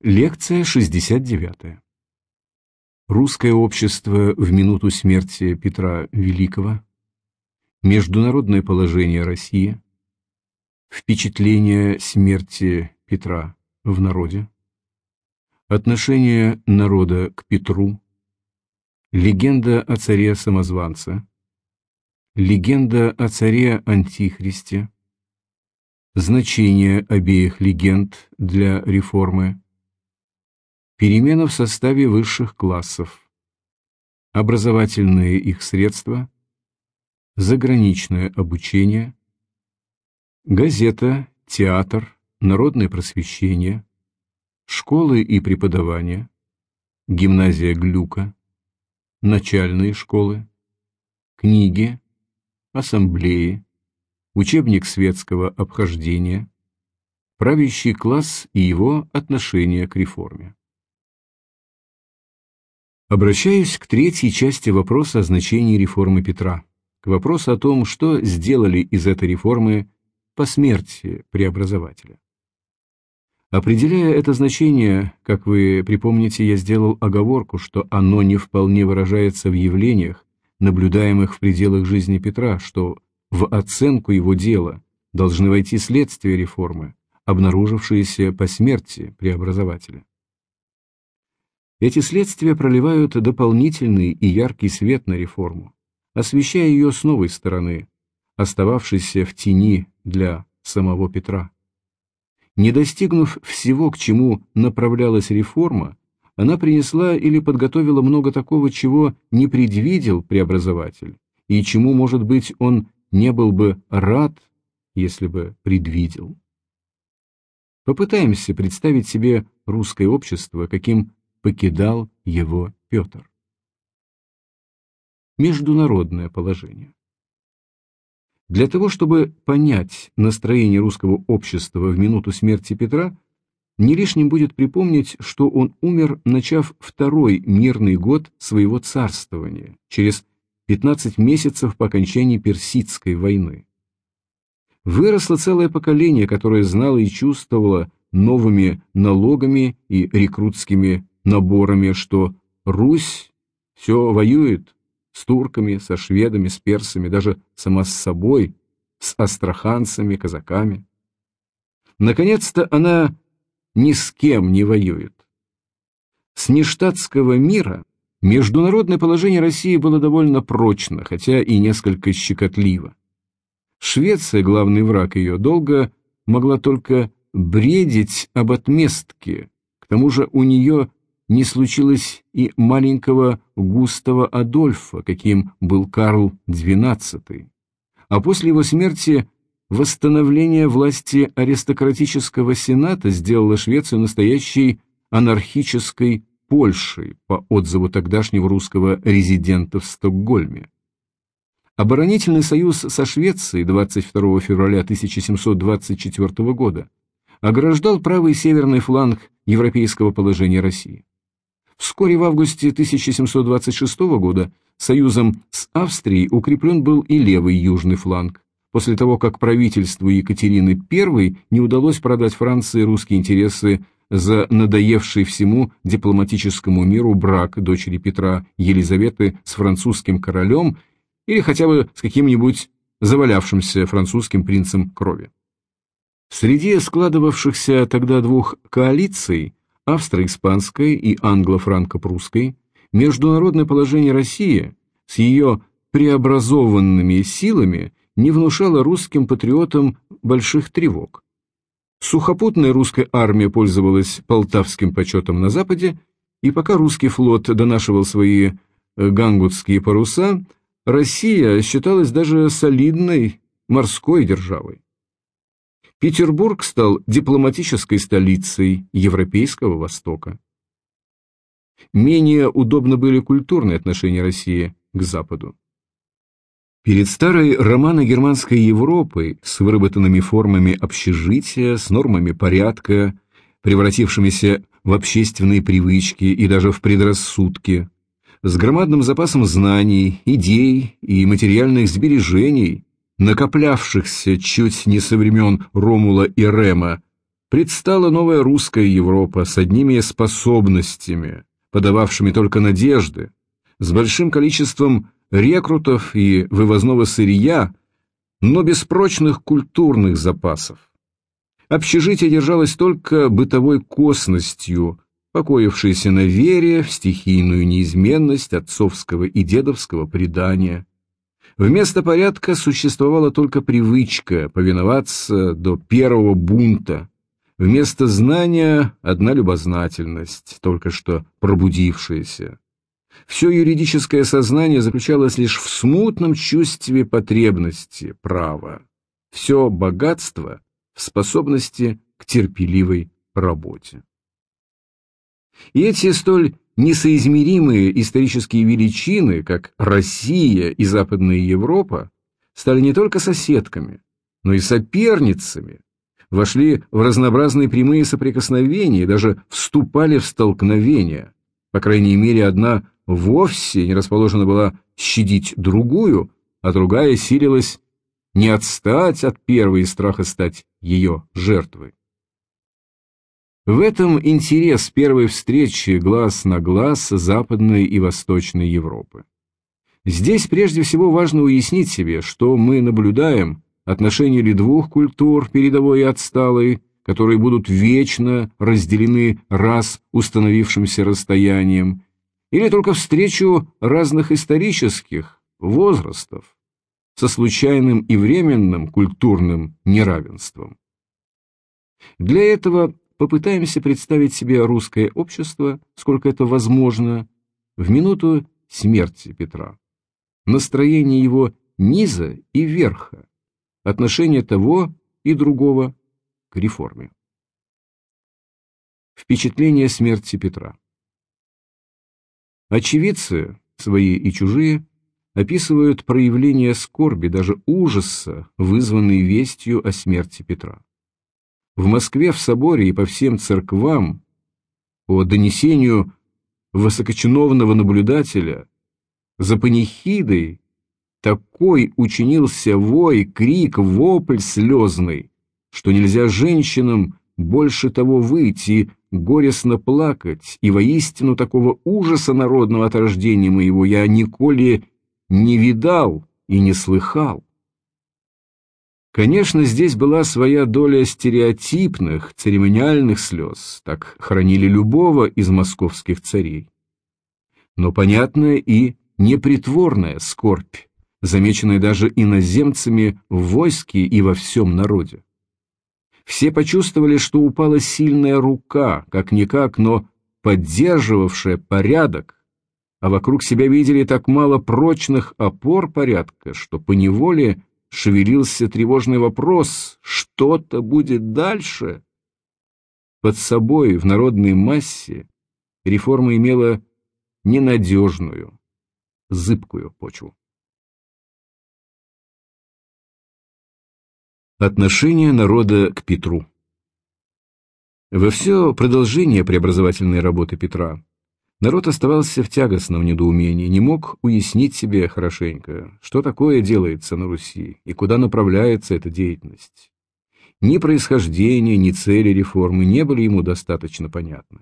Лекция 69. Русское общество в минуту смерти Петра Великого. Международное положение России. Впечатление смерти Петра в народе. Отношение народа к Петру. Легенда о царе-самозванце. Легенда о царе-антихристе. Значение обеих легенд для реформы. Перемена в составе высших классов. Образовательные их средства. Заграничное обучение. Газета, театр, народное просвещение. Школы и преподавание. Гимназия Глюка. Начальные школы. Книги. Ассамблеи. Учебник светского обхождения. Правящий класс и его отношение к реформе. Обращаюсь к третьей части вопроса о значении реформы Петра, к вопросу о том, что сделали из этой реформы по смерти преобразователя. Определяя это значение, как вы припомните, я сделал оговорку, что оно не вполне выражается в явлениях, наблюдаемых в пределах жизни Петра, что в оценку его дела должны войти следствия реформы, обнаружившиеся по смерти преобразователя. Эти следствия проливают дополнительный и яркий свет на реформу, освещая ее с новой стороны, остававшейся в тени для самого Петра. Не достигнув всего, к чему направлялась реформа, она принесла или подготовила много такого, чего не предвидел преобразователь, и чему, может быть, он не был бы рад, если бы предвидел. Попытаемся представить себе русское общество, каким покидал его Петр. Международное положение. Для того, чтобы понять настроение русского общества в минуту смерти Петра, не лишним будет припомнить, что он умер, начав второй мирный год своего царствования, через 15 месяцев по окончании Персидской войны. Выросло целое поколение, которое знало и чувствовало новыми налогами и рекрутскими наборами, что Русь все воюет с турками, со шведами, с персами, даже сама с собой, с астраханцами, казаками. Наконец-то она ни с кем не воюет. С нештатского мира международное положение России было довольно прочно, хотя и несколько щекотливо. Швеция, главный враг ее, долго могла только бредить об отместке, к тому же у нее не случилось и маленького Густава Адольфа, каким был Карл XII. А после его смерти восстановление власти аристократического сената сделало Швецию настоящей анархической Польшей по отзыву тогдашнего русского резидента в Стокгольме. Оборонительный союз со Швецией 22 февраля 1724 года ограждал правый северный фланг европейского положения России. Вскоре в августе 1726 года союзом с Австрией укреплен был и левый южный фланг, после того, как правительству Екатерины I не удалось продать Франции русские интересы за надоевший всему дипломатическому миру брак дочери Петра Елизаветы с французским королем или хотя бы с каким-нибудь завалявшимся французским принцем крови. Среди складывавшихся тогда двух коалиций австро-испанской и англо-франко-прусской, международное положение России с ее преобразованными силами не внушало русским патриотам больших тревог. Сухопутная русская армия пользовалась полтавским почетом на Западе, и пока русский флот донашивал свои э, гангутские паруса, Россия считалась даже солидной морской державой. Петербург стал дипломатической столицей Европейского Востока. Менее удобно были культурные отношения России к Западу. Перед старой романо-германской Европой с выработанными формами общежития, с нормами порядка, превратившимися в общественные привычки и даже в предрассудки, с громадным запасом знаний, идей и материальных сбережений, накоплявшихся чуть не со времен Ромула и Рема, предстала новая русская Европа с одними способностями, подававшими только надежды, с большим количеством рекрутов и вывозного сырья, но без прочных культурных запасов. Общежитие держалось только бытовой косностью, покоившейся на вере в стихийную неизменность отцовского и дедовского предания. Вместо порядка существовала только привычка повиноваться до первого бунта, вместо знания одна любознательность, только что пробудившаяся. Все юридическое сознание заключалось лишь в смутном чувстве потребности права. Все богатство в способности к терпеливой работе. И эти столь несоизмеримые исторические величины, как Россия и Западная Европа, стали не только соседками, но и соперницами, вошли в разнообразные прямые соприкосновения и даже вступали в столкновения. По крайней мере, одна вовсе не расположена была щадить другую, а другая силилась не отстать от первой из страха стать ее жертвой. В этом интерес первой встречи глаз на глаз Западной и Восточной Европы. Здесь прежде всего важно уяснить себе, что мы наблюдаем отношения ли двух культур, передовой и отсталой, которые будут вечно разделены раз установившимся расстоянием, или только встречу разных исторических возрастов со случайным и временным культурным неравенством. Для этого попытаемся представить себе русское общество, сколько это возможно, в минуту смерти Петра. Настроение его низа и верха, отношение того и другого к реформе. Впечатление смерти Петра. Очевидцы, свои и чужие, описывают проявление скорби, даже ужаса, вызванные вестью о смерти Петра. В Москве в соборе и по всем церквам, по донесению высокочиновного наблюдателя, за панихидой такой учинился вой, крик, вопль слезный, что нельзя женщинам больше того выйти, горестно плакать, и воистину такого ужаса народного от рождения моего я николи не видал и не слыхал. Конечно, здесь была своя доля стереотипных, церемониальных слез, так хранили любого из московских царей. Но понятная и непритворная скорбь, замеченная даже иноземцами в войске и во всем народе. Все почувствовали, что упала сильная рука, как-никак, но поддерживавшая порядок, а вокруг себя видели так мало прочных опор порядка, что поневоле шевелился тревожный вопрос, что-то будет дальше. Под собой в народной массе реформа имела ненадежную, зыбкую почву. Отношение народа к Петру Во все продолжение преобразовательной работы Петра народ оставался в тягостном недоумении, не мог уяснить себе хорошенько, что такое делается на Руси и куда направляется эта деятельность. Ни происхождение, ни цели реформы не были ему достаточно понятны.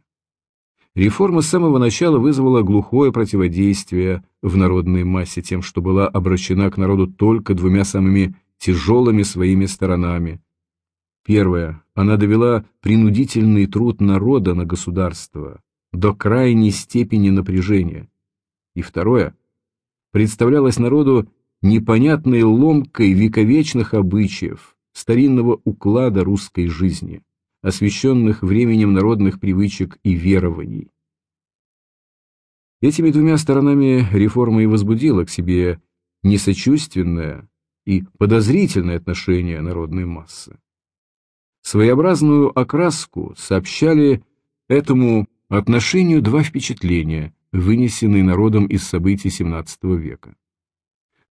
Реформа с самого начала вызвала глухое противодействие в народной массе тем, что была обращена к народу только двумя самыми тяжелыми своими сторонами. Первое. Она довела принудительный труд народа на государство до крайней степени напряжения. И второе. Представлялась народу непонятной ломкой вековечных обычаев, старинного уклада русской жизни, освещенных временем народных привычек и верований. Этими двумя сторонами реформа и возбудила к себе несочувственное, и подозрительное отношение народной массы. Своеобразную окраску сообщали этому отношению два впечатления, вынесенные народом из событий XVII века.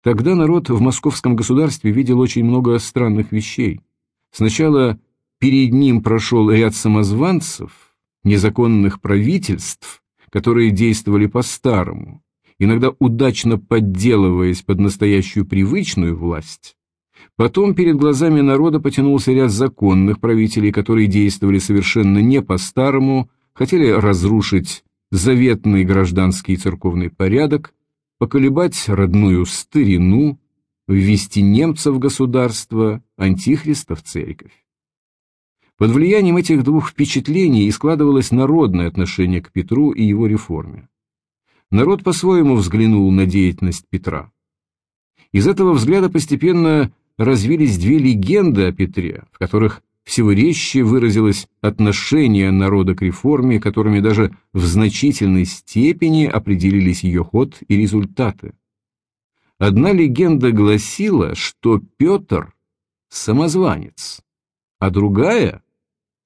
Тогда народ в московском государстве видел очень много странных вещей. Сначала перед ним прошел ряд самозванцев, незаконных правительств, которые действовали по-старому, иногда удачно подделываясь под настоящую привычную власть, Потом перед глазами народа потянулся ряд законных правителей, которые действовали совершенно не по-старому, хотели разрушить заветный гражданский церковный порядок, поколебать родную старину, ввести немцев в государство, антихриста в церковь. Под влиянием этих двух впечатлений и складывалось народное отношение к Петру и его реформе. Народ по-своему взглянул на деятельность Петра. Из этого взгляда постепенно развились две легенды о Петре, в которых всего резче выразилось отношение народа к реформе, которыми даже в значительной степени определились ее ход и результаты. Одна легенда гласила, что Петр – самозванец, а другая,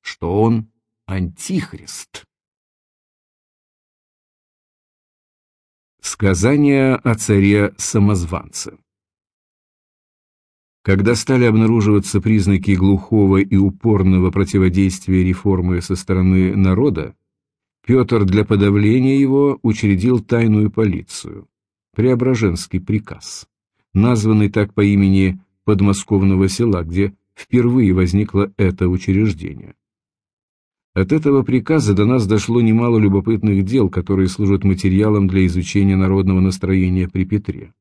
что он антихрист. Сказание о царе-самозванце когда стали обнаруживаться признаки глухого и упорного противодействия реформы со стороны народа, Петр для подавления его учредил тайную полицию, Преображенский приказ, названный так по имени подмосковного села, где впервые возникло это учреждение. От этого приказа до нас дошло немало любопытных дел, которые служат материалом для изучения народного настроения при Петре.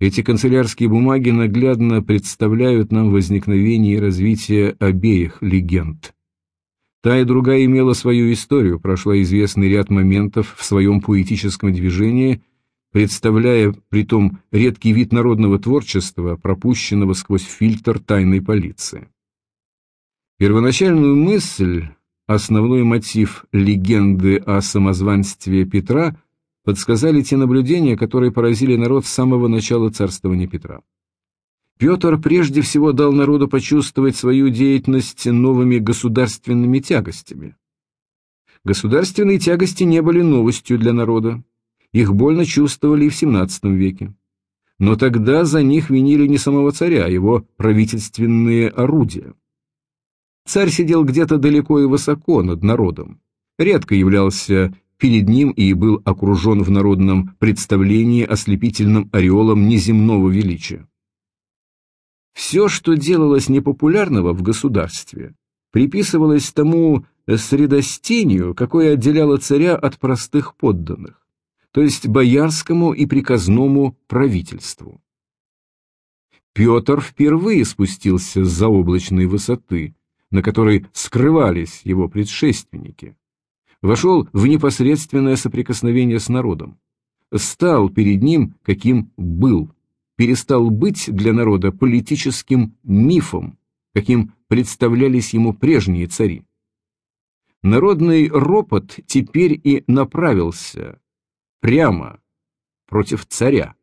Эти канцелярские бумаги наглядно представляют нам возникновение и развитие обеих легенд. Та и другая имела свою историю, прошла известный ряд моментов в своем поэтическом движении, представляя притом редкий вид народного творчества, пропущенного сквозь фильтр тайной полиции. Первоначальную мысль, основной мотив легенды о самозванстве Петра подсказали те наблюдения, которые поразили народ с самого начала царствования Петра. Петр прежде всего дал народу почувствовать свою деятельность новыми государственными тягостями. Государственные тягости не были новостью для народа. Их больно чувствовали и в XVII веке. Но тогда за них винили не самого царя, а его правительственные орудия. Царь сидел где-то далеко и высоко над народом, редко являлся перед ним и был окружен в народном представлении ослепительным ореолом неземного величия. Все, что делалось непопулярного в государстве, приписывалось тому средостению, какое отделяло царя от простых подданных, то есть боярскому и приказному правительству. Петр впервые спустился с заоблачной высоты, на которой скрывались его предшественники вошел в непосредственное соприкосновение с народом, стал перед ним, каким был, перестал быть для народа политическим мифом, каким представлялись ему прежние цари. Народный ропот теперь и направился прямо против царя.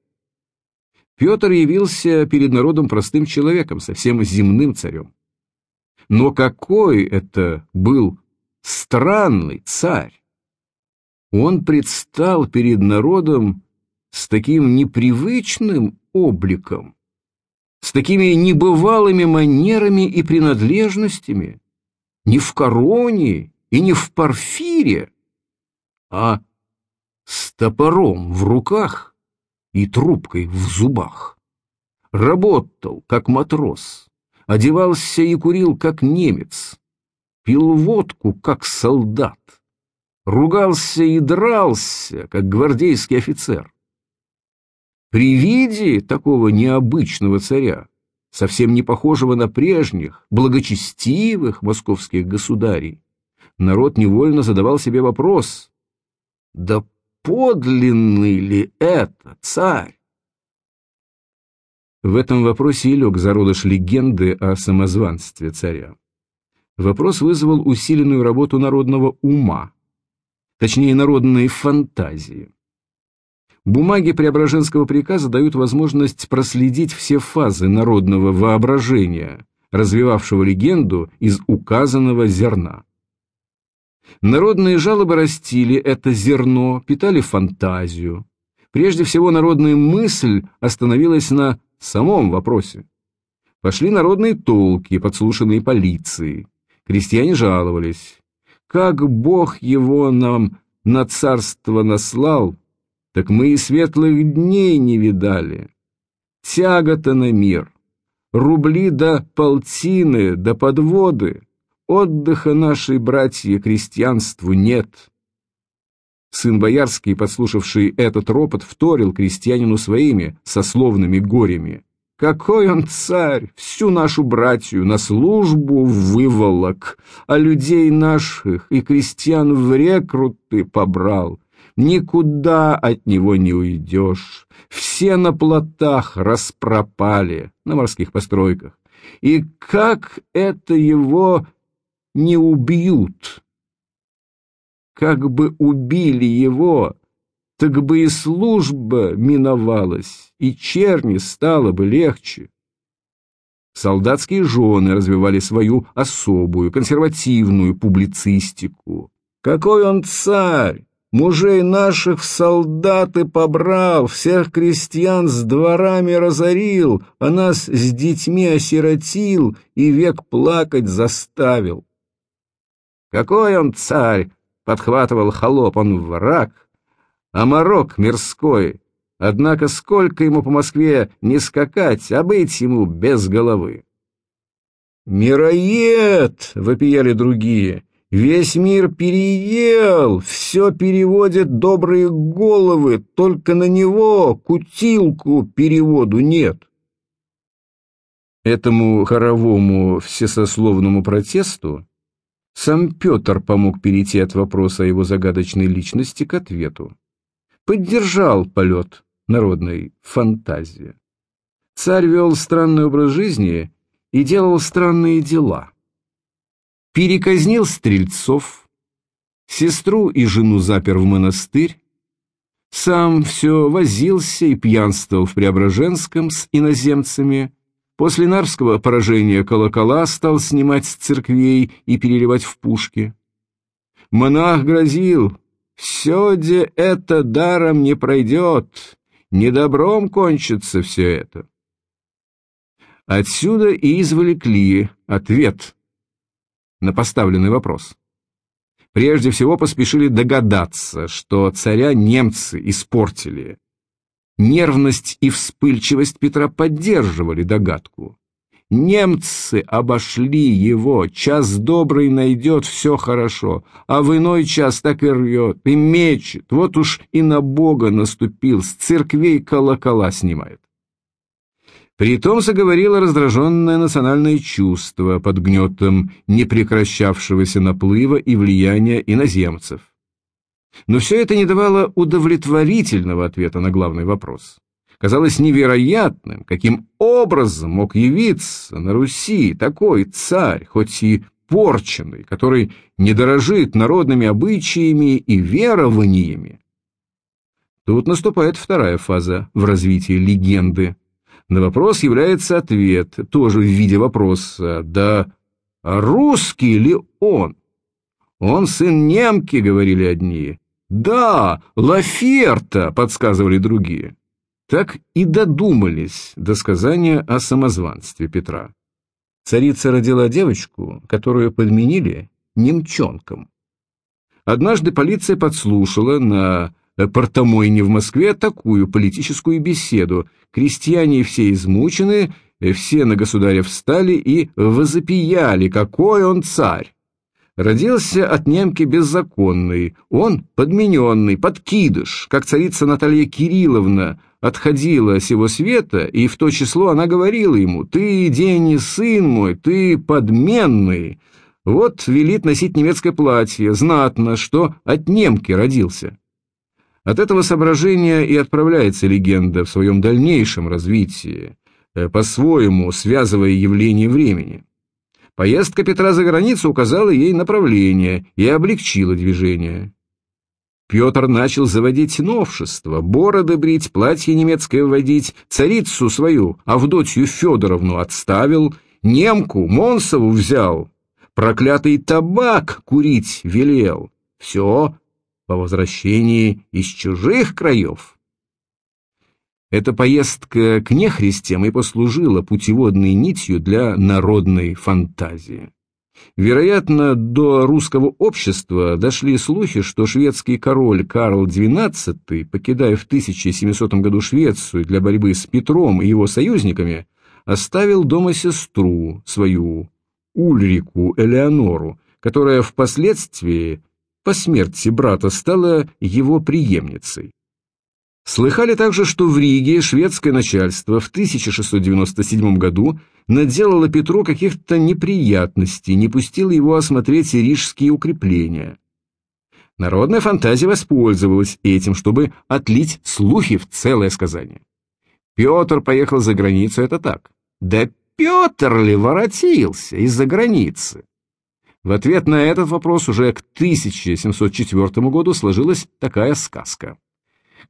Петр явился перед народом простым человеком, совсем земным царем. Но какой это был странный царь. Он предстал перед народом с таким непривычным обликом, с такими небывалыми манерами и принадлежностями, не в короне и не в парфире, а с топором в руках и трубкой в зубах. Работал, как матрос, одевался и курил, как немец, пил водку, как солдат, ругался и дрался, как гвардейский офицер. При виде такого необычного царя, совсем не похожего на прежних, благочестивых московских государей, народ невольно задавал себе вопрос, да подлинный ли это царь? В этом вопросе и лег зародыш легенды о самозванстве царя вопрос вызвал усиленную работу народного ума, точнее народной фантазии. Бумаги Преображенского приказа дают возможность проследить все фазы народного воображения, развивавшего легенду из указанного зерна. Народные жалобы растили это зерно, питали фантазию. Прежде всего, народная мысль остановилась на самом вопросе. Пошли народные толки, подслушанные полицией. Крестьяне жаловались. Как Бог его нам на царство наслал, так мы и светлых дней не видали. Тягота на мир, рубли до полтины, до подводы. Отдыха нашей братья крестьянству нет. Сын Боярский, подслушавший этот ропот, вторил крестьянину своими сословными горями. Какой он царь, всю нашу братью на службу выволок, а людей наших и крестьян в рекруты побрал. Никуда от него не уйдешь. Все на плотах распропали, на морских постройках. И как это его не убьют? Как бы убили его, так бы и служба миновалась, и черни стало бы легче. Солдатские жены развивали свою особую, консервативную публицистику. Какой он царь! Мужей наших в солдаты побрал, всех крестьян с дворами разорил, а нас с детьми осиротил и век плакать заставил. Какой он царь! — подхватывал холоп, он враг, а морок мирской. Однако сколько ему по Москве не скакать, а быть ему без головы. «Мироед!» — вопияли другие. «Весь мир переел, все переводит добрые головы, только на него, кутилку, переводу нет». Этому хоровому всесословному протесту сам Петр помог перейти от вопроса о его загадочной личности к ответу поддержал полет народной фантазии. Царь вел странный образ жизни и делал странные дела. Переказнил стрельцов, сестру и жену запер в монастырь, сам все возился и пьянствовал в Преображенском с иноземцами, после Нарвского поражения колокола стал снимать с церквей и переливать в пушки. Монах грозил, все де это даром не пройдет, недобром кончится все это. Отсюда и извлекли ответ на поставленный вопрос. Прежде всего поспешили догадаться, что царя немцы испортили. Нервность и вспыльчивость Петра поддерживали догадку. Немцы обошли его, час добрый найдет все хорошо, а в иной час так и рвет, и мечет, вот уж и на Бога наступил, с церквей колокола снимает. Притом заговорило раздраженное национальное чувство под гнетом непрекращавшегося наплыва и влияния иноземцев. Но все это не давало удовлетворительного ответа на главный вопрос казалось невероятным, каким образом мог явиться на Руси такой царь, хоть и порченный, который не дорожит народными обычаями и верованиями. Тут наступает вторая фаза в развитии легенды. На вопрос является ответ, тоже в виде вопроса, да русский ли он? Он сын немки, говорили одни. Да, Лаферта, подсказывали другие так и додумались до сказания о самозванстве Петра. Царица родила девочку, которую подменили немчонком. Однажды полиция подслушала на Портомойне в Москве такую политическую беседу. Крестьяне все измучены, все на государя встали и возопияли, какой он царь. Родился от немки беззаконный, он подмененный, подкидыш, как царица Наталья Кирилловна, отходила сего света, и в то число она говорила ему, «Ты, Дени, сын мой, ты подменный». Вот велит носить немецкое платье, знатно, что от немки родился. От этого соображения и отправляется легенда в своем дальнейшем развитии, э, по-своему связывая явление времени. Поездка Петра за границу указала ей направление и облегчила движение. Петр начал заводить новшества, бороды брить, платье немецкое вводить, царицу свою, Авдотью Федоровну, отставил, немку Монсову взял, проклятый табак курить велел. Все по возвращении из чужих краев. Эта поездка к нехристям и послужила путеводной нитью для народной фантазии. Вероятно, до русского общества дошли слухи, что шведский король Карл XII, покидая в 1700 году Швецию для борьбы с Петром и его союзниками, оставил дома сестру, свою Ульрику Элеонору, которая впоследствии, по смерти брата, стала его преемницей. Слыхали также, что в Риге шведское начальство в 1697 году наделало Петру каких-то неприятностей, не пустило его осмотреть рижские укрепления. Народная фантазия воспользовалась этим, чтобы отлить слухи в целое сказание. Петр поехал за границу, это так. Да Петр ли воротился из-за границы? В ответ на этот вопрос уже к 1704 году сложилась такая сказка.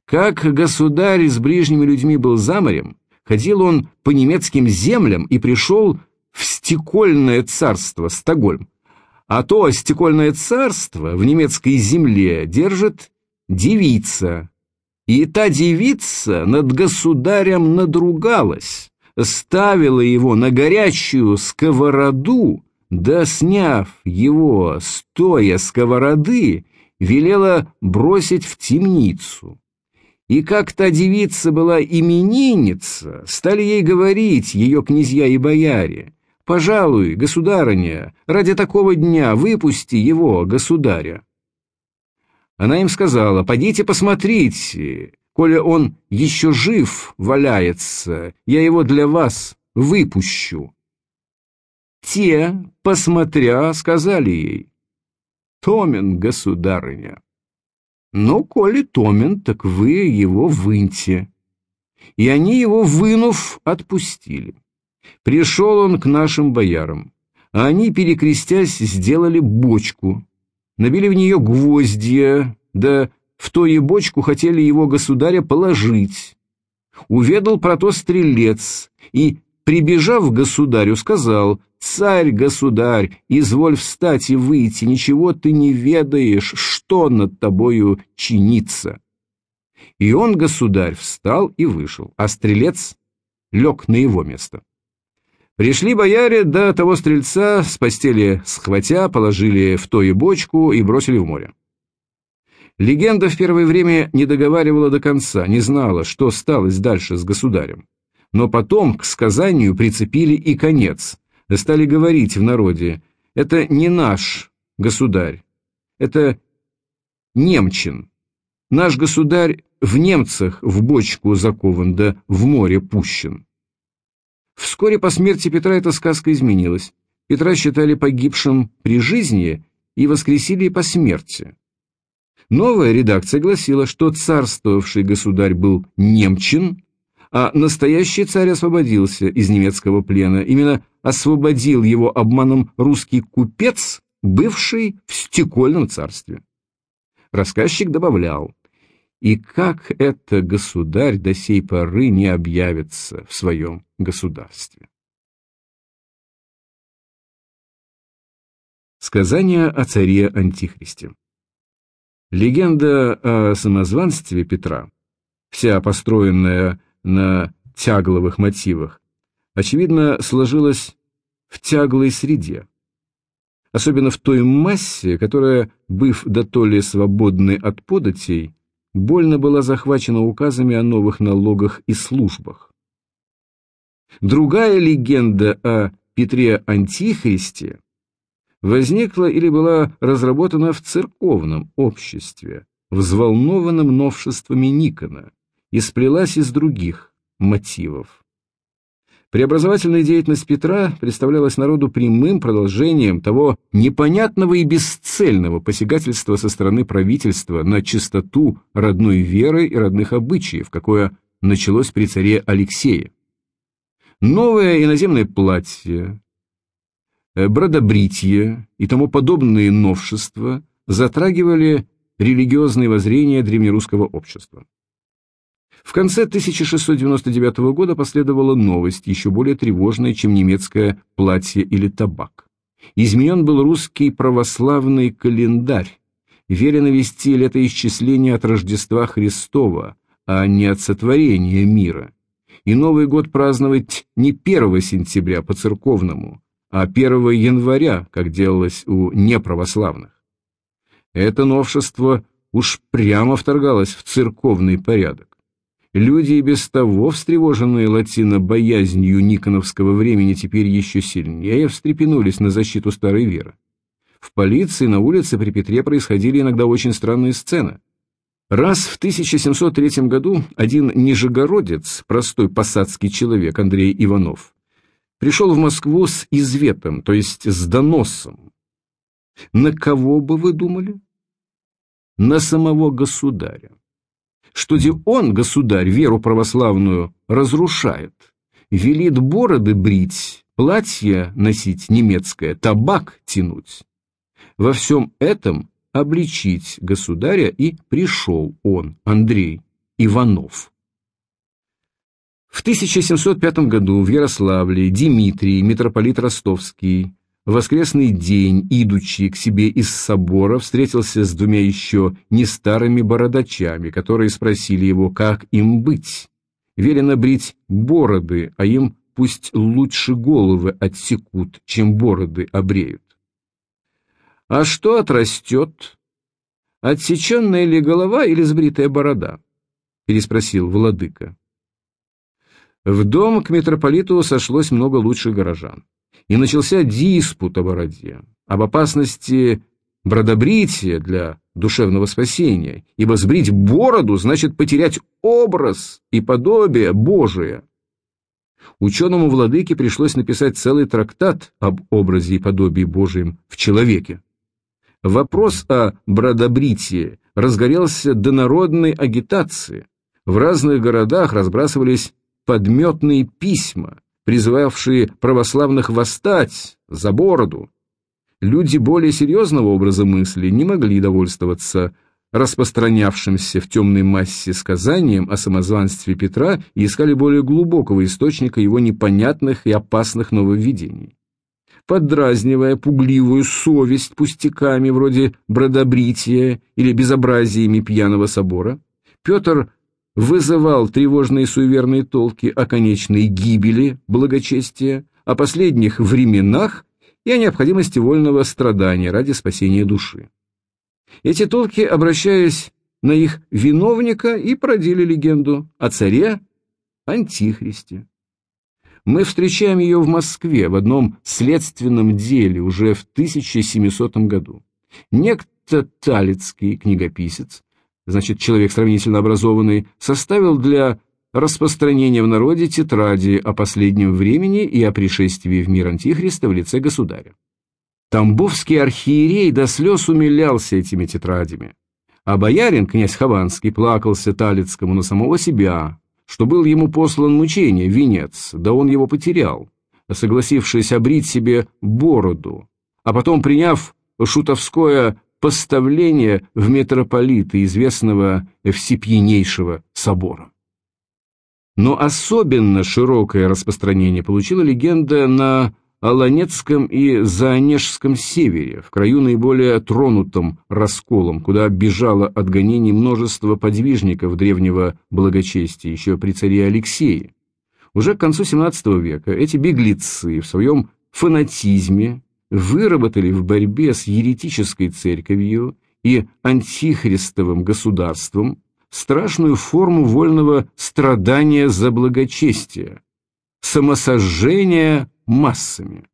Как государь с ближними людьми был за морем, ходил он по немецким землям и пришел в стекольное царство Стокгольм. А то стекольное царство в немецкой земле держит девица. И та девица над государем надругалась, ставила его на горячую сковороду, да, сняв его, стоя сковороды, велела бросить в темницу. И как та девица была именинница, стали ей говорить ее князья и бояре, «Пожалуй, государыня, ради такого дня выпусти его, государя». Она им сказала, «Подите посмотрите, коли он еще жив валяется, я его для вас выпущу». Те, посмотря, сказали ей, «Томен, государыня». Но коли Томин, так вы его выньте. И они его, вынув, отпустили. Пришел он к нашим боярам, а они, перекрестясь, сделали бочку, набили в нее гвоздья, да в ту бочку хотели его государя положить. Уведал про то стрелец и, прибежав к государю, сказал, «Царь-государь, изволь встать и выйти, ничего ты не ведаешь, что над тобою чинится». И он, государь, встал и вышел, а стрелец лег на его место. Пришли бояре до того стрельца, с постели схватя, положили в то и бочку и бросили в море. Легенда в первое время не договаривала до конца, не знала, что сталось дальше с государем. Но потом к сказанию прицепили и конец, стали говорить в народе, это не наш государь, это немчин. Наш государь в немцах в бочку закован, да в море пущен. Вскоре по смерти Петра эта сказка изменилась. Петра считали погибшим при жизни и воскресили по смерти. Новая редакция гласила, что царствовавший государь был немчин, а настоящий царь освободился из немецкого плена. Именно освободил его обманом русский купец, бывший в стекольном царстве. Рассказчик добавлял, и как это государь до сей поры не объявится в своем государстве. Сказание о царе Антихристе Легенда о самозванстве Петра, вся построенная на тягловых мотивах, очевидно, сложилась в тяглой среде. Особенно в той массе, которая, быв дотоле свободной от податей, больно была захвачена указами о новых налогах и службах. Другая легенда о Петре Антихристе возникла или была разработана в церковном обществе, взволнованном новшествами Никона, и сплелась из других мотивов. Преобразовательная деятельность Петра представлялась народу прямым продолжением того непонятного и бесцельного посягательства со стороны правительства на чистоту родной веры и родных обычаев, какое началось при царе Алексее. Новое иноземное платье, э, бродобритье и тому подобные новшества затрагивали религиозные воззрения древнерусского общества. В конце 1699 года последовала новость, еще более тревожная, чем немецкое платье или табак. Изменен был русский православный календарь. Велено вести летоисчисление от Рождества Христова, а не от сотворения мира. И Новый год праздновать не 1 сентября по церковному, а 1 января, как делалось у неправославных. Это новшество уж прямо вторгалось в церковный порядок. Люди без того, встревоженные латино-боязнью никоновского времени, теперь еще сильнее встрепенулись на защиту старой веры. В полиции на улице при Петре происходили иногда очень странные сцены. Раз в 1703 году один нижегородец, простой посадский человек Андрей Иванов, пришел в Москву с изветом, то есть с доносом. На кого бы вы думали? На самого государя что де он, государь, веру православную разрушает, велит бороды брить, платье носить немецкое, табак тянуть. Во всем этом обличить государя и пришел он, Андрей Иванов. В 1705 году в Ярославле Дмитрий, митрополит Ростовский, в воскресный день, идучи к себе из собора, встретился с двумя еще не старыми бородачами, которые спросили его, как им быть. Велено брить бороды, а им пусть лучше головы отсекут, чем бороды обреют. «А что отрастет? Отсеченная ли голова или сбритая борода?» — переспросил владыка. В дом к митрополиту сошлось много лучших горожан и начался диспут о бороде, об опасности бродобрития для душевного спасения, ибо сбрить бороду значит потерять образ и подобие Божие. Ученому владыке пришлось написать целый трактат об образе и подобии Божьем в человеке. Вопрос о бродобритии разгорелся до народной агитации. В разных городах разбрасывались подметные письма, призывавшие православных восстать за бороду. Люди более серьезного образа мысли не могли довольствоваться распространявшимся в темной массе сказанием о самозванстве Петра и искали более глубокого источника его непонятных и опасных нововведений. Поддразнивая пугливую совесть пустяками вроде бродобрития или безобразиями пьяного собора, Петр вызывал тревожные суеверные толки о конечной гибели благочестия, о последних временах и о необходимости вольного страдания ради спасения души. Эти толки, обращаясь на их виновника, и продили легенду о царе Антихристе. Мы встречаем ее в Москве в одном следственном деле уже в 1700 году. Некто Талицкий книгописец значит, человек сравнительно образованный, составил для распространения в народе тетради о последнем времени и о пришествии в мир Антихриста в лице государя. Тамбовский архиерей до слез умилялся этими тетрадями, а боярин, князь Хованский, плакался Талицкому на самого себя, что был ему послан мучение, венец, да он его потерял, согласившись обрить себе бороду, а потом, приняв шутовское поставление в митрополита известного всепьянейшего собора. Но особенно широкое распространение получила легенда на Аланецком и Заонежском севере, в краю наиболее тронутом расколом, куда бежало от гонений множество подвижников древнего благочестия еще при царе Алексее. Уже к концу XVII века эти беглецы в своем фанатизме выработали в борьбе с еретической церковью и антихристовым государством страшную форму вольного страдания за благочестие, самосожжения массами.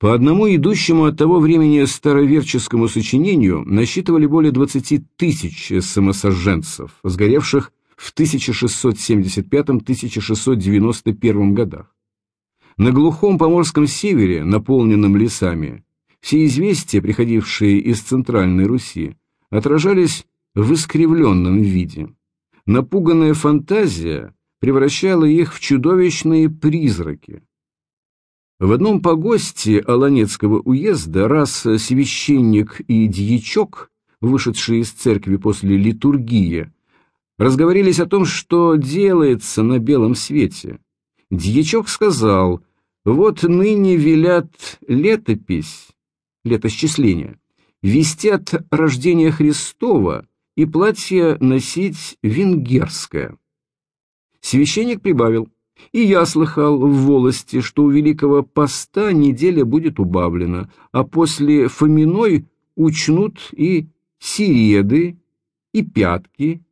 По одному идущему от того времени староверческому сочинению насчитывали более 20 тысяч самосожженцев, сгоревших в 1675-1691 годах. На глухом поморском севере, наполненном лесами, все известия, приходившие из Центральной Руси, отражались в искривленном виде. Напуганная фантазия превращала их в чудовищные призраки. В одном погосте Аланецкого уезда раз священник и дьячок, вышедшие из церкви после литургии, разговорились о том, что делается на белом свете. Дьячок сказал, вот ныне велят летопись, летосчисление, вести от рождения Христова и платье носить венгерское. Священник прибавил, и я слыхал в волости, что у Великого Поста неделя будет убавлена, а после Фоминой учнут и сиреды, и пятки,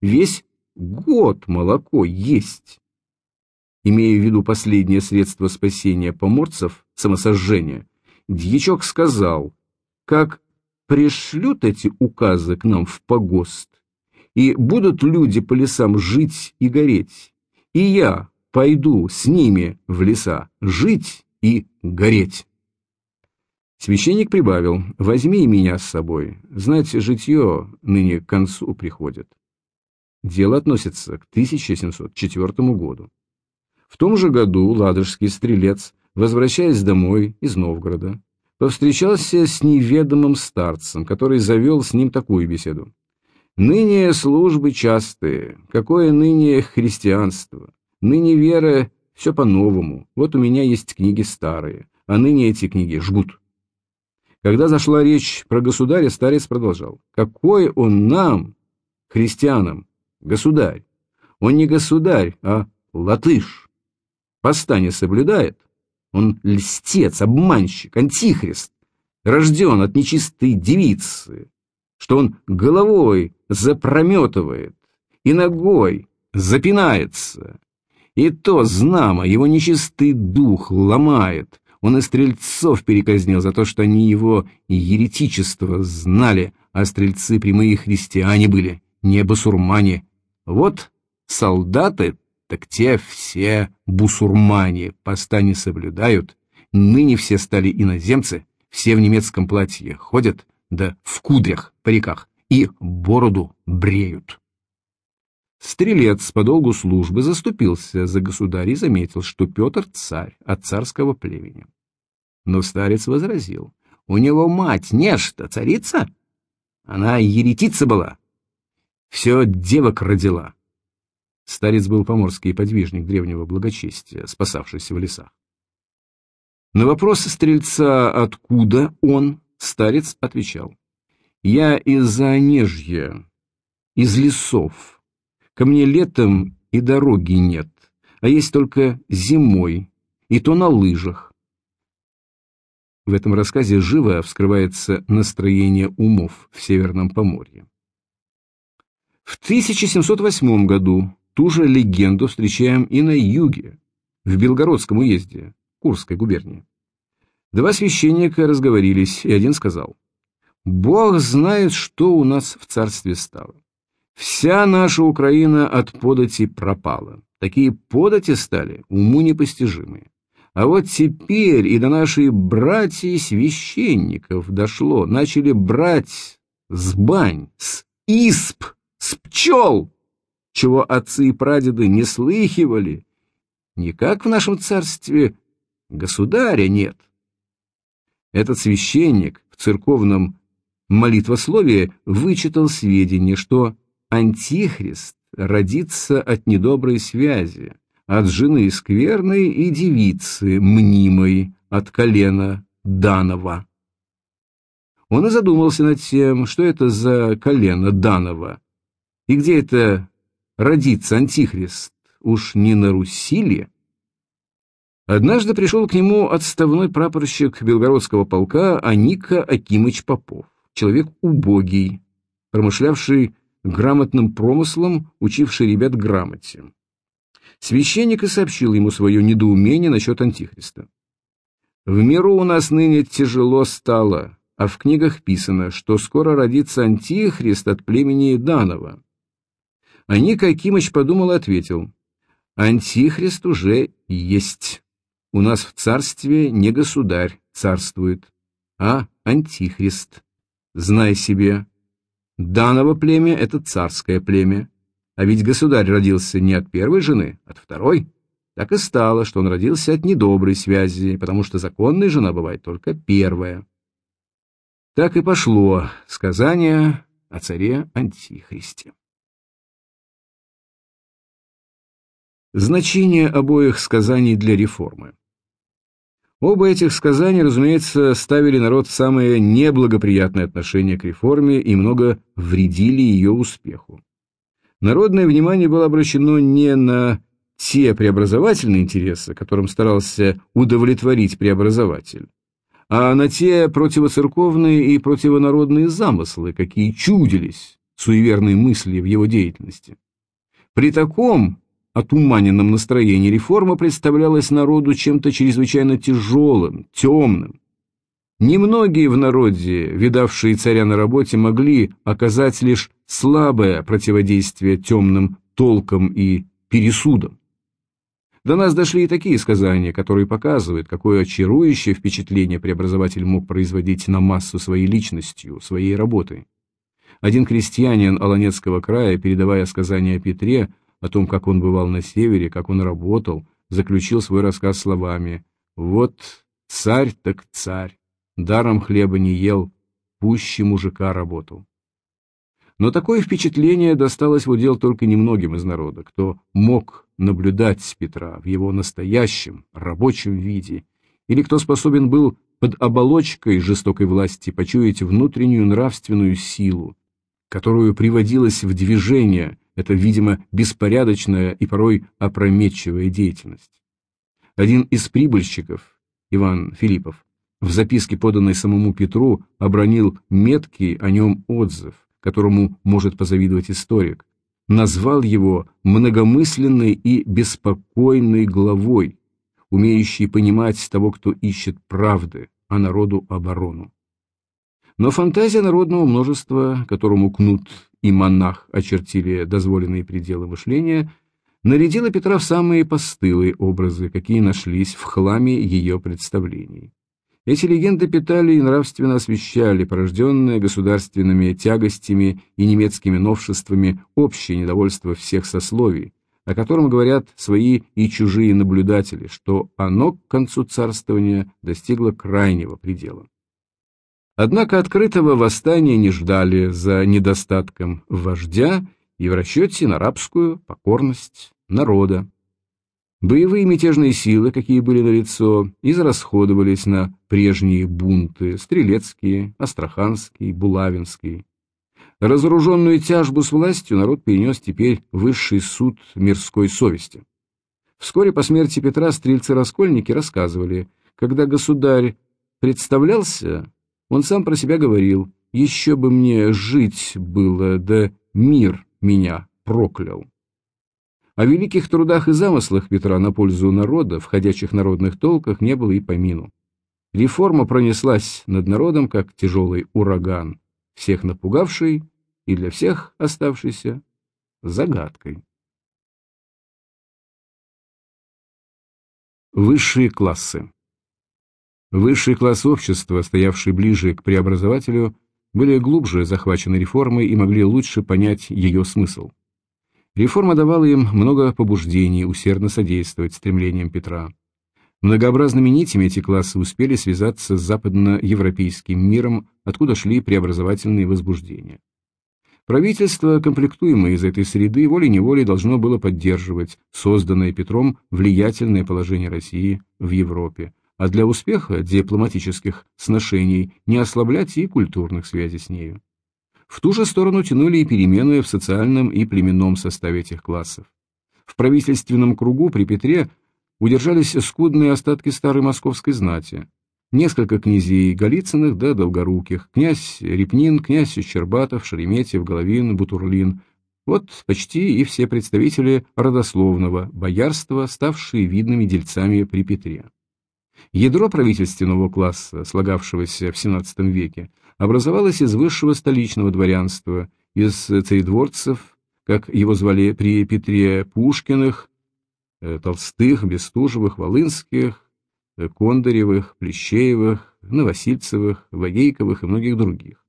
весь год молоко есть. Имея в виду последнее средство спасения поморцев, самосожжение, дьячок сказал, как пришлют эти указы к нам в погост, и будут люди по лесам жить и гореть, и я пойду с ними в леса жить и гореть. Священник прибавил, возьми меня с собой, знать житье ныне к концу приходит. Дело относится к 1704 году. В том же году ладожский стрелец, возвращаясь домой из Новгорода, повстречался с неведомым старцем, который завел с ним такую беседу. «Ныне службы частые, какое ныне христианство, ныне вера все по-новому, вот у меня есть книги старые, а ныне эти книги жгут». Когда зашла речь про государя, старец продолжал. «Какой он нам, христианам, государь? Он не государь, а латыш. Поста не соблюдает. Он льстец, обманщик, антихрист, рожден от нечистой девицы, что он головой запрометывает и ногой запинается. И то знамо его нечистый дух ломает, он и стрельцов переказнил за то, что они его еретичество знали, а стрельцы прямые христиане были, не басурмане. Вот солдаты, так те все бусурмане, поста не соблюдают, ныне все стали иноземцы, все в немецком платье ходят, да в кудрях, париках, и бороду бреют. Стрелец по долгу службы заступился за государя и заметил, что Петр царь от царского племени. Но старец возразил. У него мать нечто, царица? Она еретица была. Все девок родила. Старец был поморский подвижник древнего благочестия, спасавшийся в лесах. На вопрос стрельца, откуда он, старец отвечал. «Я из-за Онежья, из лесов, Ко мне летом и дороги нет, а есть только зимой, и то на лыжах. В этом рассказе живо вскрывается настроение умов в Северном Поморье. В 1708 году ту же легенду встречаем и на юге, в Белгородском уезде, Курской губернии. Два священника разговорились, и один сказал, «Бог знает, что у нас в царстве стало. Вся наша Украина от подати пропала. Такие подати стали уму непостижимые. А вот теперь и до наших братьев-священников дошло, начали брать с бань, с исп, с пчел, чего отцы и прадеды не слыхивали. Никак в нашем царстве государя нет. Этот священник в церковном молитвословии вычитал сведения, что Антихрист родится от недоброй связи, от жены скверной и девицы мнимой, от колена Данова. Он и задумался над тем, что это за колено Данова, и где это родится Антихрист, уж не на Руси ли? Однажды пришел к нему отставной прапорщик Белгородского полка Аника Акимыч Попов, человек убогий, промышлявший грамотным промыслом, учивший ребят грамоте. Священник и сообщил ему свое недоумение насчет Антихриста. «В миру у нас ныне тяжело стало, а в книгах писано, что скоро родится Антихрист от племени Данова». А Ник Акимыч подумал и ответил, «Антихрист уже есть. У нас в царстве не государь царствует, а Антихрист. Знай себе, Даново племя — это царское племя. А ведь государь родился не от первой жены, а от второй. Так и стало, что он родился от недоброй связи, потому что законная жена бывает только первая. Так и пошло сказание о царе Антихристе. Значение обоих сказаний для реформы. Оба этих сказания, разумеется, ставили народ в самое неблагоприятное отношение к реформе и много вредили ее успеху. Народное внимание было обращено не на те преобразовательные интересы, которым старался удовлетворить преобразователь, а на те противоцерковные и противонародные замыслы, какие чудились суеверные мысли в его деятельности. При таком отуманенном настроении реформа представлялась народу чем-то чрезвычайно тяжелым, темным. Немногие в народе, видавшие царя на работе, могли оказать лишь слабое противодействие темным толкам и пересудам. До нас дошли и такие сказания, которые показывают, какое очарующее впечатление преобразователь мог производить на массу своей личностью, своей работой. Один крестьянин Аланецкого края, передавая сказания о Петре, о том, как он бывал на севере, как он работал, заключил свой рассказ словами «Вот царь так царь, даром хлеба не ел, пуще мужика работал». Но такое впечатление досталось в удел только немногим из народа, кто мог наблюдать Петра в его настоящем рабочем виде, или кто способен был под оболочкой жестокой власти почуять внутреннюю нравственную силу, которую приводилось в движение эта, видимо, беспорядочная и порой опрометчивая деятельность. Один из прибыльщиков, Иван Филиппов, в записке, поданной самому Петру, обронил меткий о нем отзыв, которому может позавидовать историк, назвал его многомысленной и беспокойной главой, умеющей понимать того, кто ищет правды, а народу оборону. Но фантазия народного множества, которому кнут и монах очертили дозволенные пределы мышления, нарядила Петра в самые постылые образы, какие нашлись в хламе ее представлений. Эти легенды питали и нравственно освещали порожденное государственными тягостями и немецкими новшествами общее недовольство всех сословий, о котором говорят свои и чужие наблюдатели, что оно к концу царствования достигло крайнего предела. Однако открытого восстания не ждали за недостатком вождя и в расчете на рабскую покорность народа. Боевые мятежные силы, какие были налицо, израсходовались на прежние бунты – стрелецкие, астраханские, булавинские. Разоруженную тяжбу с властью народ перенес теперь высший суд мирской совести. Вскоре по смерти Петра стрельцы-раскольники рассказывали, когда государь представлялся, он сам про себя говорил, «Еще бы мне жить было, да мир меня проклял». О великих трудах и замыслах Петра на пользу народа в ходячих народных толках не было и помину. Реформа пронеслась над народом, как тяжелый ураган, всех напугавший и для всех оставшийся загадкой. Высшие классы Высший класс общества, стоявший ближе к преобразователю, были глубже захвачены реформой и могли лучше понять ее смысл. Реформа давала им много побуждений усердно содействовать стремлениям Петра. Многообразными нитями эти классы успели связаться с западноевропейским миром, откуда шли преобразовательные возбуждения. Правительство, комплектуемое из этой среды, волей-неволей должно было поддерживать созданное Петром влиятельное положение России в Европе, а для успеха дипломатических сношений не ослаблять и культурных связей с нею. В ту же сторону тянули и перемены в социальном и племенном составе этих классов. В правительственном кругу при Петре удержались скудные остатки старой московской знати. Несколько князей Голицыных да Долгоруких, князь Репнин, князь Щербатов, Шереметьев, Головин, Бутурлин. Вот почти и все представители родословного боярства, ставшие видными дельцами при Петре. Ядро правительственного класса, слагавшегося в XVII веке, образовалось из высшего столичного дворянства, из царедворцев, как его звали при Петре Пушкиных, э, Толстых, Бестужевых, Волынских, э, Кондаревых, Плещеевых, Новосильцевых, Вагейковых и многих других.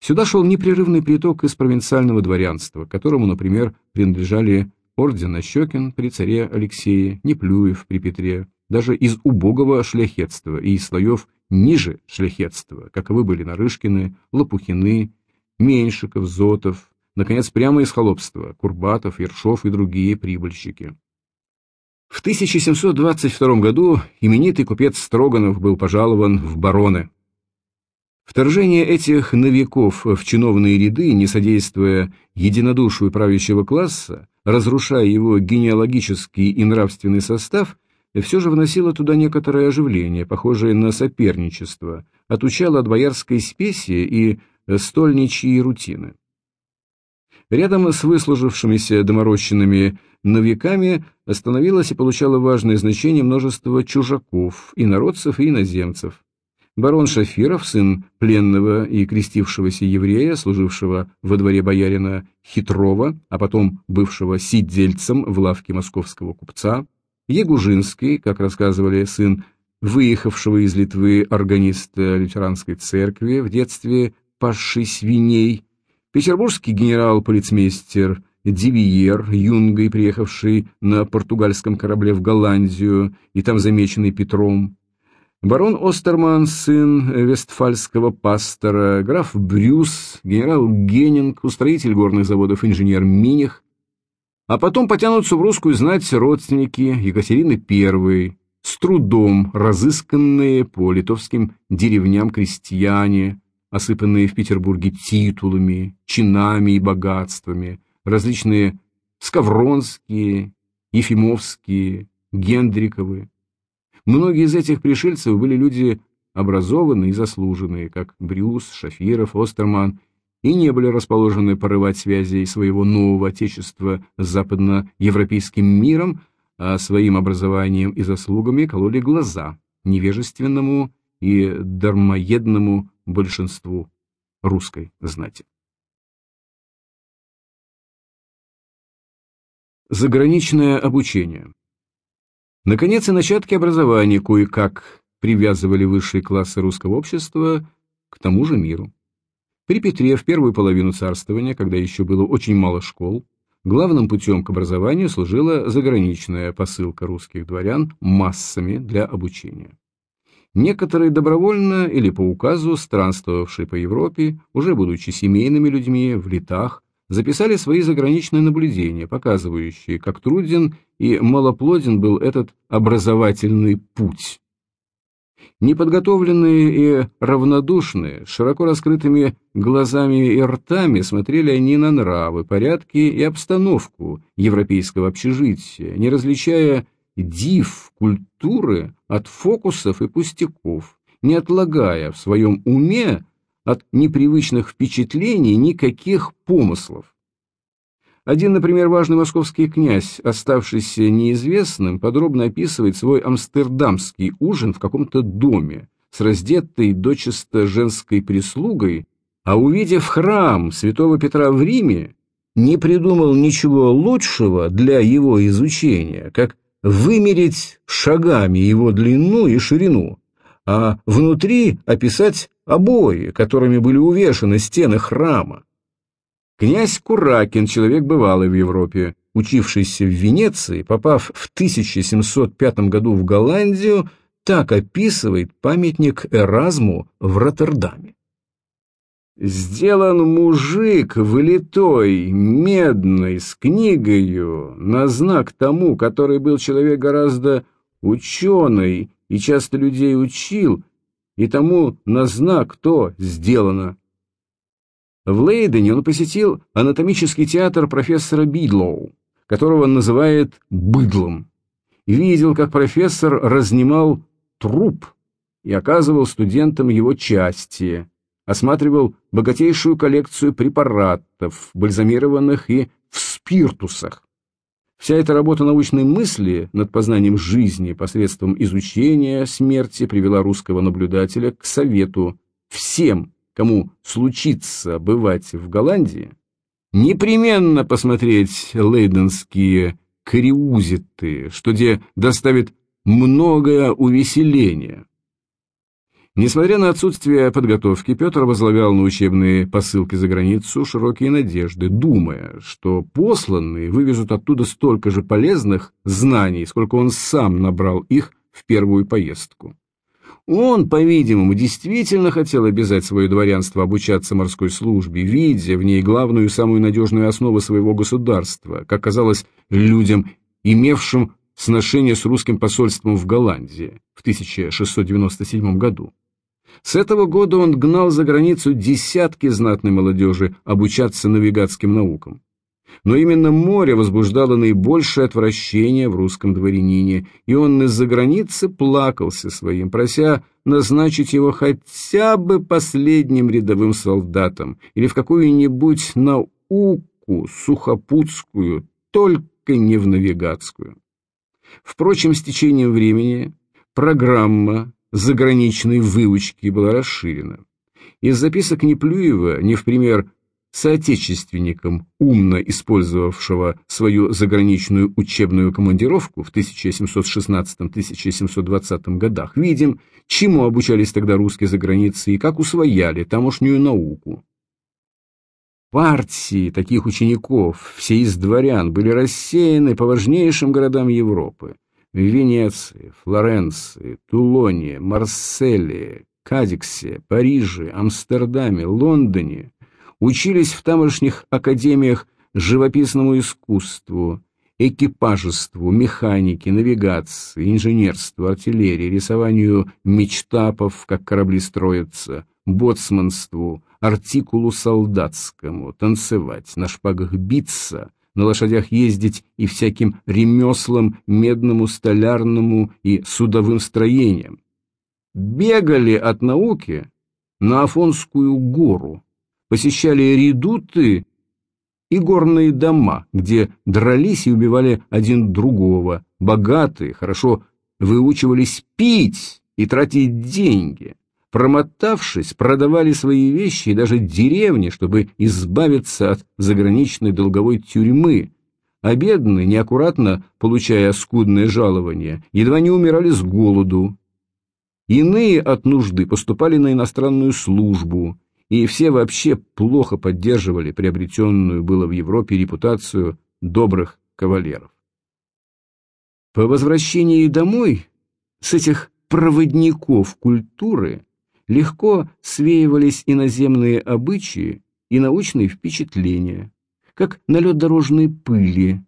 Сюда шел непрерывный приток из провинциального дворянства, которому, например, принадлежали орден Ощекин при царе Алексее, Неплюев при Петре, даже из убогого шляхетства и из слоев ниже шляхетства, каковы были Нарышкины, Лопухины, Меньшиков, Зотов, наконец, прямо из холопства, Курбатов, Ершов и другие прибыльщики. В 1722 году именитый купец Строганов был пожалован в бароны. Вторжение этих новиков в чиновные ряды, не содействуя единодушию правящего класса, разрушая его генеалогический и нравственный состав, все же вносило туда некоторое оживление, похожее на соперничество, отучало от боярской спеси и стольничьей рутины. Рядом с выслужившимися доморощенными новиками становилось и получало важное значение множество чужаков, инородцев и иноземцев. Барон Шафиров, сын пленного и крестившегося еврея, служившего во дворе боярина Хитрова, а потом бывшего сидельцем в лавке московского купца, Егужинский, как рассказывали, сын выехавшего из Литвы органиста лютеранской церкви, в детстве пасший свиней, Петербургский генерал-полицмейстер Дивиер, юнгой, приехавший на португальском корабле в Голландию и там замеченный Петром, барон Остерман, сын вестфальского пастора, граф Брюс, генерал Геннинг, устроитель горных заводов инженер Миних, а потом потянутся в русскую знать родственники Екатерины I, с трудом разысканные по литовским деревням крестьяне, осыпанные в Петербурге титулами, чинами и богатствами, различные Скавронские, Ефимовские, Гендриковы. Многие из этих пришельцев были люди образованные и заслуженные, как Брюс, Шафиров, Остерман, и не были расположены порывать связи своего нового отечества с западноевропейским миром, а своим образованием и заслугами кололи глаза невежественному и дармоедному большинству русской знати. Заграничное обучение Наконец, и начатки образования кое-как привязывали высшие классы русского общества к тому же миру. При Петре в первую половину царствования, когда еще было очень мало школ, главным путем к образованию служила заграничная посылка русских дворян массами для обучения. Некоторые добровольно или по указу, странствовавшие по Европе, уже будучи семейными людьми, в летах, записали свои заграничные наблюдения, показывающие, как труден и малоплоден был этот образовательный путь. Неподготовленные и равнодушные, широко раскрытыми глазами и ртами смотрели они на нравы, порядки и обстановку европейского общежития, не различая див культуры от фокусов и пустяков, не отлагая в своем уме от непривычных впечатлений никаких помыслов. Один, например, важный московский князь, оставшийся неизвестным, подробно описывает свой амстердамский ужин в каком-то доме с раздетой дочисто женской прислугой, а увидев храм святого Петра в Риме, не придумал ничего лучшего для его изучения, как вымерить шагами его длину и ширину, а внутри описать обои, которыми были увешаны стены храма. Князь Куракин, человек бывалый в Европе, учившийся в Венеции, попав в 1705 году в Голландию, так описывает памятник Эразму в Роттердаме. Сделан мужик вылитой, медный, с книгою, на знак тому, который был человек гораздо ученый и часто людей учил, и тому на знак то сделано. В Лейдене он посетил анатомический театр профессора Бидлоу, которого он называет «быдлом», видел, как профессор разнимал труп и оказывал студентам его части, осматривал богатейшую коллекцию препаратов, бальзамированных и в спиртусах. Вся эта работа научной мысли над познанием жизни посредством изучения смерти привела русского наблюдателя к совету всем, кому случится бывать в Голландии, непременно посмотреть лейденские криузиты, что где доставит многое увеселения. Несмотря на отсутствие подготовки, Петр возлагал на учебные посылки за границу широкие надежды, думая, что посланные вывезут оттуда столько же полезных знаний, сколько он сам набрал их в первую поездку. Он, по-видимому, действительно хотел обязать свое дворянство обучаться морской службе, видя в ней главную и самую надежную основу своего государства, как казалось людям, имевшим сношение с русским посольством в Голландии в 1697 году. С этого года он гнал за границу десятки знатной молодежи обучаться навигатским наукам. Но именно море возбуждало наибольшее отвращение в русском дворянине, и он из-за границы плакался своим, прося назначить его хотя бы последним рядовым солдатом или в какую-нибудь науку, сухопутскую, только не в навигатскую. Впрочем, с течением времени программа заграничной выучки была расширена. Из записок Неплюева, не в пример соотечественником, умно использовавшего свою заграничную учебную командировку в 1716-1720 годах, видим, чему обучались тогда русские за границей и как усвояли тамошнюю науку. Партии таких учеников, все из дворян, были рассеяны по важнейшим городам Европы – в Венеции, Флоренции, Тулоне, Марселе, Кадиксе, Париже, Амстердаме, Лондоне, учились в тамошних академиях живописному искусству, экипажеству, механике, навигации, инженерству, артиллерии, рисованию мечтапов, как корабли строятся, боцманству, артикулу солдатскому, танцевать, на шпагах биться, на лошадях ездить и всяким ремеслам медному, столярному и судовым строениям. Бегали от науки на Афонскую гору, посещали редуты и горные дома, где дрались и убивали один другого, богатые, хорошо выучивались пить и тратить деньги. Промотавшись, продавали свои вещи и даже деревни, чтобы избавиться от заграничной долговой тюрьмы, а бедные, неаккуратно получая скудное жалование, едва не умирали с голоду. Иные от нужды поступали на иностранную службу, и все вообще плохо поддерживали приобретенную было в Европе репутацию добрых кавалеров. По возвращении домой с этих проводников культуры легко свеивались иноземные обычаи и научные впечатления, как налет дорожной пыли,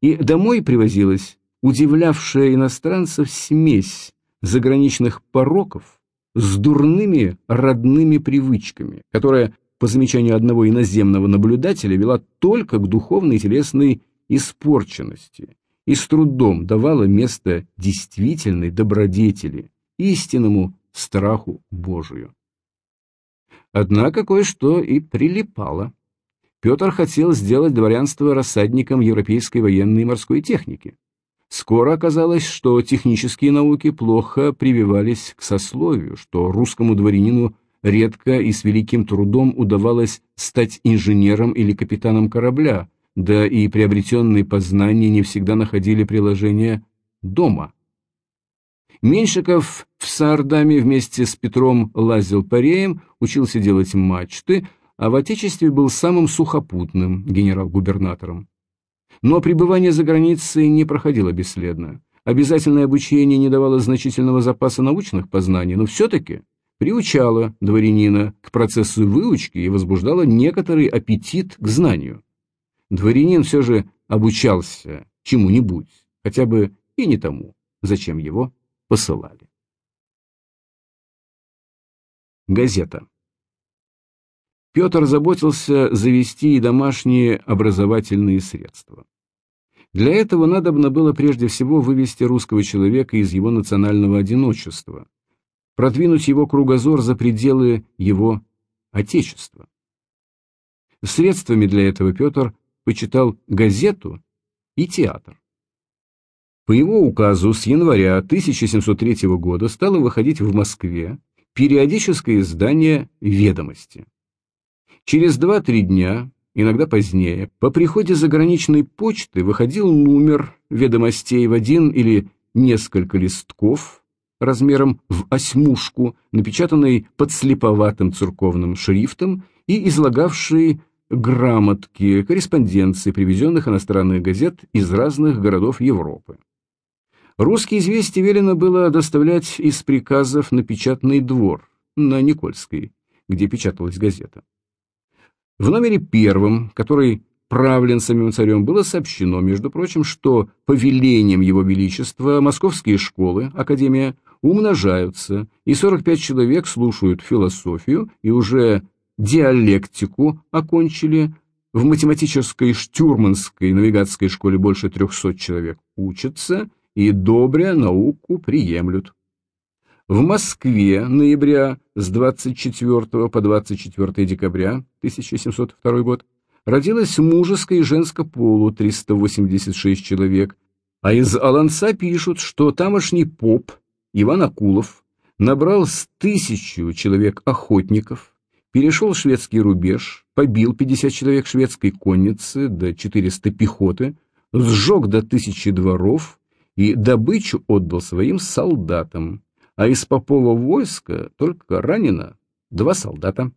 и домой привозилась удивлявшая иностранцев смесь заграничных пороков с дурными родными привычками, которая, по замечанию одного иноземного наблюдателя, вела только к духовной и телесной испорченности и с трудом давала место действительной добродетели, истинному страху Божию. Однако кое-что и прилипало. Петр хотел сделать дворянство рассадником европейской военной и морской техники. Скоро оказалось, что технические науки плохо прививались к сословию, что русскому дворянину редко и с великим трудом удавалось стать инженером или капитаном корабля, да и приобретенные познания не всегда находили приложение дома. Меньшиков в Саардаме вместе с Петром лазил пареем, учился делать мачты, а в Отечестве был самым сухопутным генерал-губернатором. Но пребывание за границей не проходило бесследно. Обязательное обучение не давало значительного запаса научных познаний, но все-таки приучало дворянина к процессу выучки и возбуждало некоторый аппетит к знанию. Дворянин все же обучался чему-нибудь, хотя бы и не тому, зачем его посылали. Газета. Петр заботился завести и домашние образовательные средства. Для этого надобно было прежде всего вывести русского человека из его национального одиночества, продвинуть его кругозор за пределы его отечества. Средствами для этого Петр почитал газету и театр. По его указу с января 1703 года стало выходить в Москве периодическое издание «Ведомости». Через два-три дня, иногда позднее, по приходе заграничной почты выходил номер ведомостей в один или несколько листков размером в осьмушку, напечатанный подслеповатым церковным шрифтом и излагавший грамотки, корреспонденции привезенных иностранных газет из разных городов Европы. Русские известия велено было доставлять из приказов на печатный двор на Никольской, где печаталась газета. В номере первом, который правлен самим царем, было сообщено, между прочим, что по велениям его величества московские школы, академия, умножаются, и 45 человек слушают философию и уже диалектику окончили, в математической штюрманской навигатской школе больше 300 человек учатся и добря науку приемлют. В Москве ноября с 24 по 24 декабря 1702 год. Родилось мужеско и женско полу 386 человек, а из Аланца пишут, что тамошний поп Иван Акулов набрал с тысячу человек охотников, перешел шведский рубеж, побил 50 человек шведской конницы до 400 пехоты, сжег до тысячи дворов и добычу отдал своим солдатам, а из попова войска только ранено два солдата.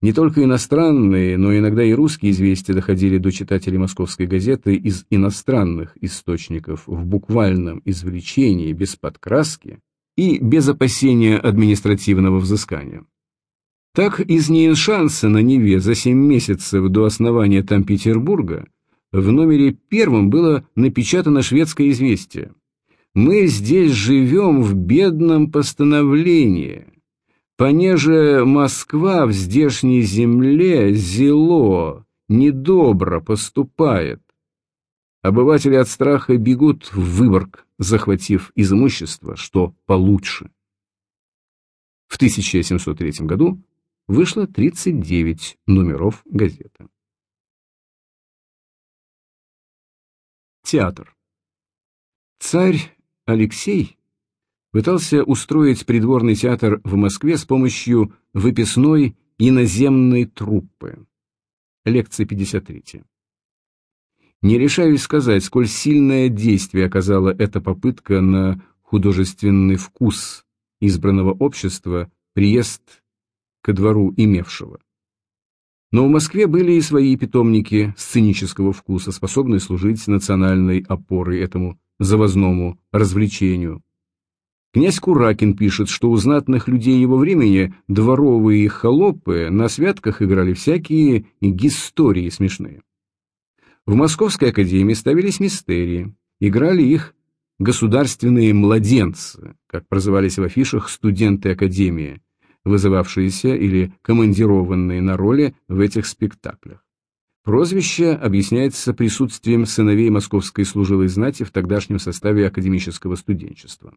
Не только иностранные, но иногда и русские известия доходили до читателей московской газеты из иностранных источников в буквальном извлечении, без подкраски и без опасения административного взыскания. Так из Нейншанса на Неве за семь месяцев до основания там Петербурга в номере первом было напечатано шведское известие. «Мы здесь живем в бедном постановлении. Понеже Москва в здешней земле зело, недобро поступает. Обыватели от страха бегут в Выборг, захватив из имущества, что получше». В 1703 году вышло 39 номеров газеты. Театр. Царь Алексей пытался устроить придворный театр в Москве с помощью выписной иноземной труппы. Лекция 53. Не решаюсь сказать, сколь сильное действие оказала эта попытка на художественный вкус избранного общества приезд ко двору имевшего. Но в Москве были и свои питомники сценического вкуса, способные служить национальной опорой этому завозному развлечению. Князь Куракин пишет, что у знатных людей его времени дворовые холопы на святках играли всякие истории смешные. В Московской академии ставились мистерии, играли их государственные младенцы, как прозывались в афишах студенты академии, вызывавшиеся или командированные на роли в этих спектаклях. Прозвище объясняется присутствием сыновей московской служилой знати в тогдашнем составе академического студенчества.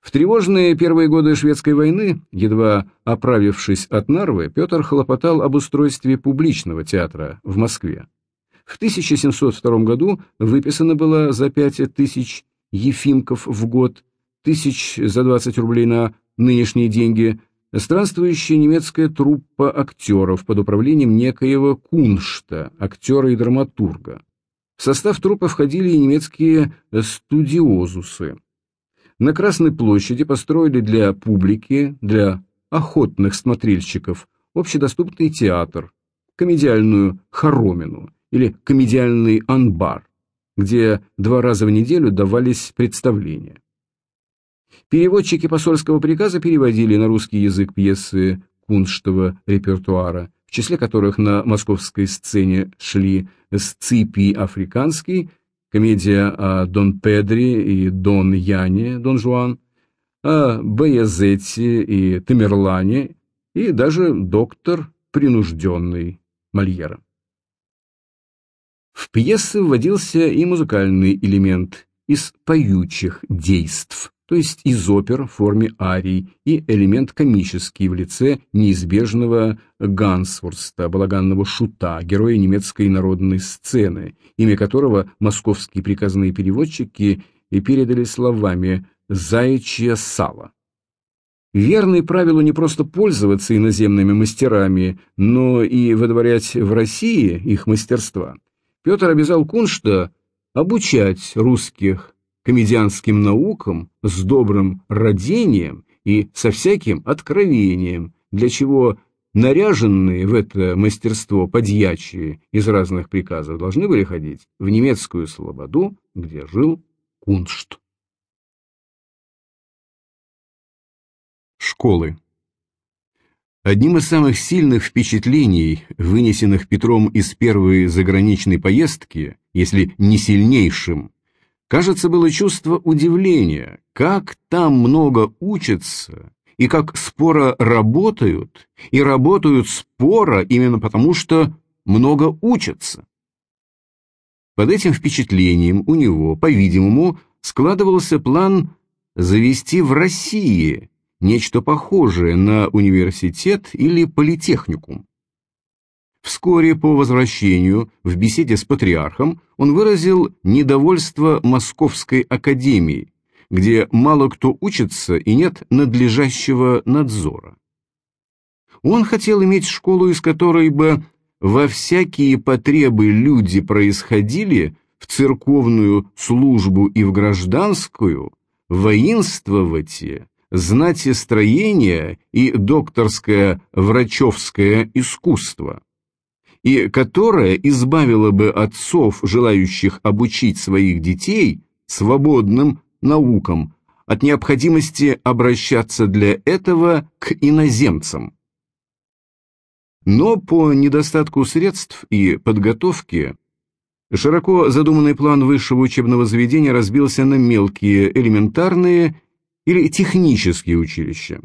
В тревожные первые годы шведской войны, едва оправившись от Нарвы, Петр хлопотал об устройстве публичного театра в Москве. В 1702 году выписано было за 5 тысяч ефимков в год, тысяч за 20 рублей на нынешние деньги – странствующая немецкая труппа актеров под управлением некоего Куншта, актера и драматурга. В состав труппы входили и немецкие студиозусы. На Красной площади построили для публики, для охотных смотрельщиков, общедоступный театр, комедиальную хоромину или комедиальный анбар, где два раза в неделю давались представления. Переводчики посольского приказа переводили на русский язык пьесы кунштова репертуара, в числе которых на московской сцене шли «Сципий африканский», комедия о Дон Педре и Дон Яне, Дон Жуан, о Баязете и Тамерлане и даже доктор принужденный Мольера. В пьесы вводился и музыкальный элемент из поючих действ то есть из опер в форме арий, и элемент комический в лице неизбежного Гансворста, балаганного шута, героя немецкой народной сцены, имя которого московские приказные переводчики и передали словами «заячье сало». Верный правилу не просто пользоваться иноземными мастерами, но и выдворять в России их мастерства, Петр обязал Куншта обучать русских комедианским наукам с добрым родением и со всяким откровением, для чего наряженные в это мастерство подьячие из разных приказов должны были ходить в немецкую слободу, где жил Куншт. Школы Одним из самых сильных впечатлений, вынесенных Петром из первой заграничной поездки, если не сильнейшим, Кажется, было чувство удивления, как там много учатся, и как споро работают, и работают споро именно потому, что много учатся. Под этим впечатлением у него, по-видимому, складывался план завести в России нечто похожее на университет или политехникум. Вскоре по возвращению в беседе с патриархом он выразил недовольство Московской академией, где мало кто учится и нет надлежащего надзора. Он хотел иметь школу, из которой бы во всякие потребы люди происходили в церковную службу и в гражданскую, воинствовать, знатестроение и докторское врачевское искусство и которая избавила бы отцов, желающих обучить своих детей свободным наукам, от необходимости обращаться для этого к иноземцам. Но по недостатку средств и подготовки широко задуманный план высшего учебного заведения разбился на мелкие элементарные или технические училища.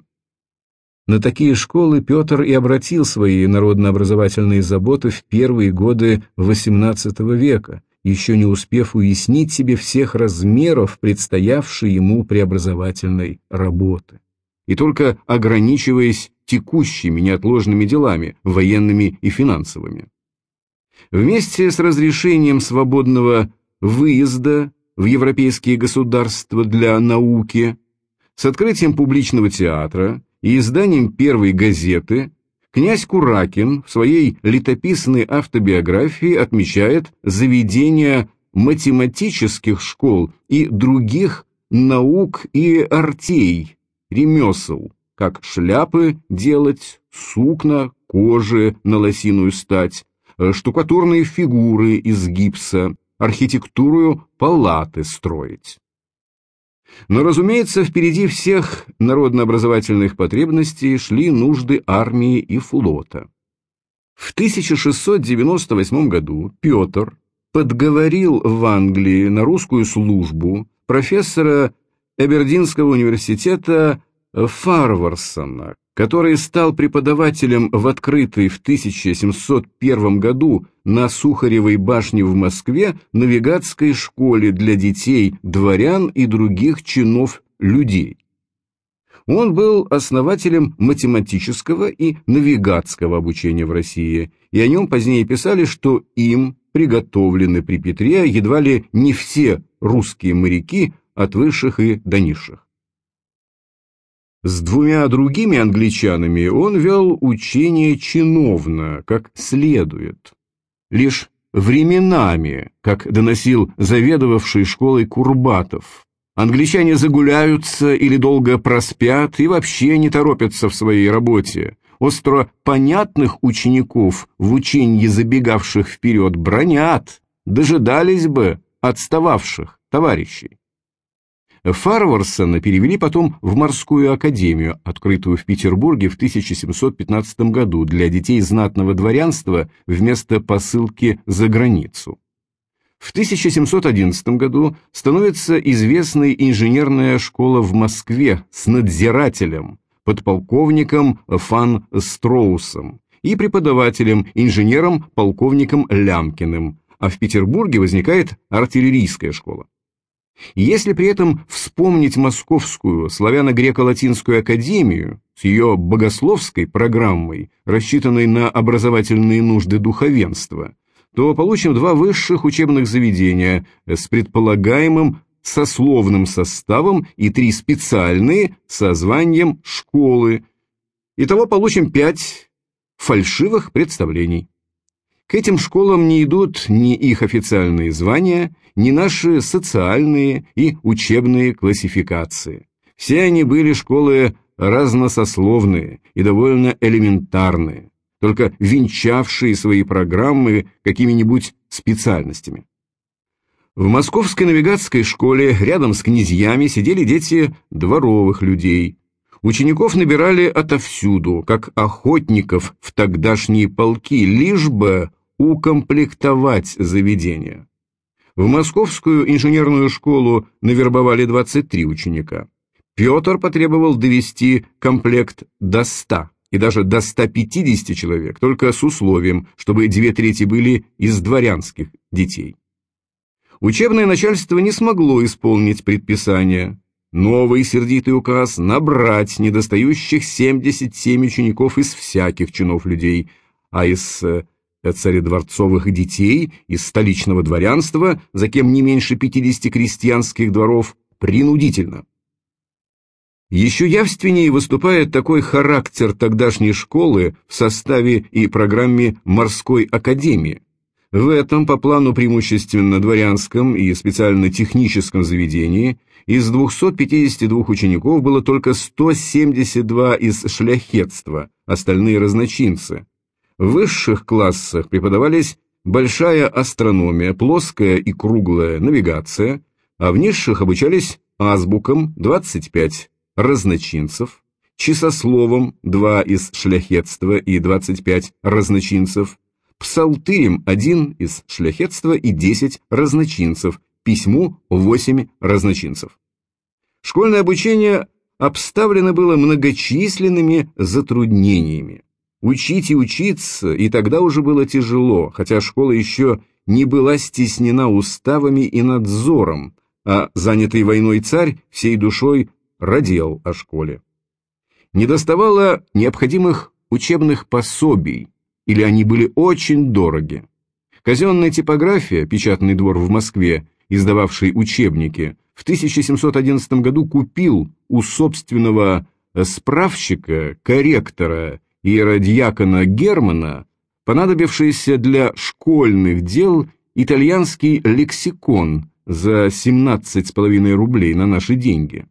На такие школы Петр и обратил свои народно-образовательные заботы в первые годы XVIII века, еще не успев уяснить себе всех размеров предстоявшей ему преобразовательной работы. И только ограничиваясь текущими неотложными делами, военными и финансовыми. Вместе с разрешением свободного выезда в европейские государства для науки, с открытием публичного театра, и изданием первой газеты князь Куракин в своей летописной автобиографии отмечает заведение математических школ и других наук и артей, ремесел, как шляпы делать, сукна, кожи на лосиную стать, штукатурные фигуры из гипса, архитектуру палаты строить. Но, разумеется, впереди всех народно-образовательных потребностей шли нужды армии и флота. В 1698 году Петр подговорил в Англии на русскую службу профессора Эбердинского университета Фарварсона, который стал преподавателем в открытой в 1701 году на Сухаревой башне в Москве навигатской школе для детей, дворян и других чинов людей. Он был основателем математического и навигатского обучения в России, и о нем позднее писали, что им приготовлены при Петре едва ли не все русские моряки от высших и до низших. С двумя другими англичанами он вел учение чиновно, как следует. Лишь временами, как доносил заведовавший школой Курбатов, англичане загуляются или долго проспят и вообще не торопятся в своей работе. Остро понятных учеников в учении забегавших вперед бронят, дожидались бы отстававших товарищей. Фарварсона перевели потом в морскую академию, открытую в Петербурге в 1715 году для детей знатного дворянства вместо посылки за границу. В 1711 году становится известной инженерная школа в Москве с надзирателем, подполковником Фан Строусом и преподавателем, инженером полковником Лямкиным, а в Петербурге возникает артиллерийская школа. Если при этом вспомнить Московскую славяно-греко-латинскую академию с ее богословской программой, рассчитанной на образовательные нужды духовенства, то получим два высших учебных заведения с предполагаемым сословным составом и три специальные со званием школы. Итого получим пять фальшивых представлений. К этим школам не идут ни их официальные звания, ни наши социальные и учебные классификации. Все они были школы разносословные и довольно элементарные, только венчавшие свои программы какими-нибудь специальностями. В московской навигатской школе рядом с князьями сидели дети дворовых людей. Учеников набирали отовсюду, как охотников в тогдашние полки, лишь бы укомплектовать заведение. В Московскую инженерную школу навербовали 23 ученика. Петр потребовал довести комплект до 100 и даже до 150 человек, только с условием, чтобы две трети были из дворянских детей. Учебное начальство не смогло исполнить предписание. Новый сердитый указ набрать недостающих 77 учеников из всяких чинов людей, а из царедворцовых детей из столичного дворянства, за кем не меньше 50 крестьянских дворов, принудительно. Еще явственнее выступает такой характер тогдашней школы в составе и программе морской академии. В этом, по плану преимущественно дворянском и специально техническом заведении, из 252 учеников было только 172 из шляхетства, остальные разночинцы. В высших классах преподавались большая астрономия, плоская и круглая навигация, а в низших обучались азбукам 25 разночинцев, часословом 2 из шляхетства и 25 разночинцев, псалтырем 1 из шляхетства и 10 разночинцев, письму 8 разночинцев. Школьное обучение обставлено было многочисленными затруднениями. Учить и учиться, и тогда уже было тяжело, хотя школа еще не была стеснена уставами и надзором, а занятый войной царь всей душой родил о школе. Недоставало необходимых учебных пособий, или они были очень дороги. Казенная типография, печатный двор в Москве, издававший учебники, в 1711 году купил у собственного справщика, корректора иеродьякона Германа, понадобившийся для школьных дел итальянский лексикон за 17,5 рублей на наши деньги.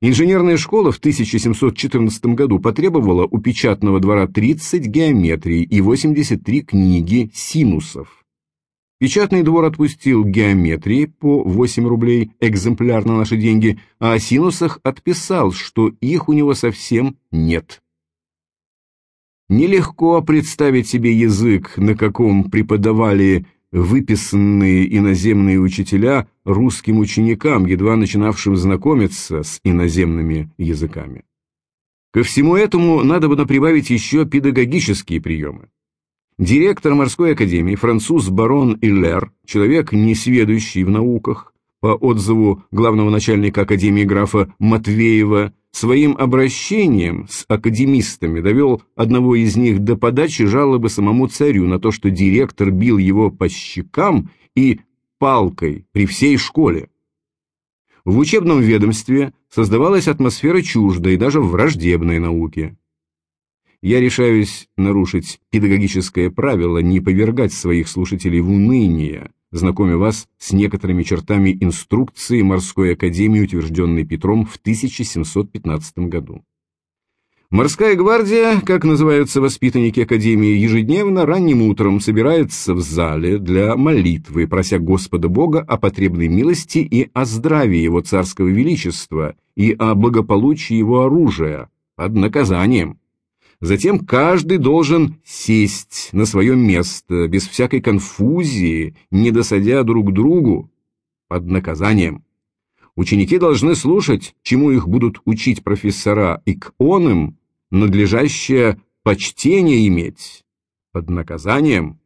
Инженерная школа в 1714 году потребовала у печатного двора 30 геометрий и 83 книги синусов. Печатный двор отпустил геометрии по 8 рублей экземпляр на наши деньги, а о синусах отписал, что их у него совсем нет. Нелегко представить себе язык, на каком преподавали выписанные иноземные учителя русским ученикам, едва начинавшим знакомиться с иноземными языками. Ко всему этому надо бы прибавить еще педагогические приемы. Директор морской академии, француз барон Иллер, человек несведущий в науках, по отзыву главного начальника академии графа Матвеева, Своим обращением с академистами довел одного из них до подачи жалобы самому царю на то, что директор бил его по щекам и палкой при всей школе. В учебном ведомстве создавалась атмосфера чуждой, даже враждебной науки. Я решаюсь нарушить педагогическое правило не повергать своих слушателей в уныние, знакомя вас с некоторыми чертами инструкции морской академии, утвержденной Петром в 1715 году. Морская гвардия, как называются воспитанники Академии, ежедневно ранним утром собирается в зале для молитвы, прося Господа Бога о потребной милости и о здравии Его царского величества и о благополучии Его оружия под наказанием. Затем каждый должен сесть на свое место, без всякой конфузии, не досадя друг другу, под наказанием. Ученики должны слушать, чему их будут учить профессора, и к оным надлежащее почтение иметь, под наказанием.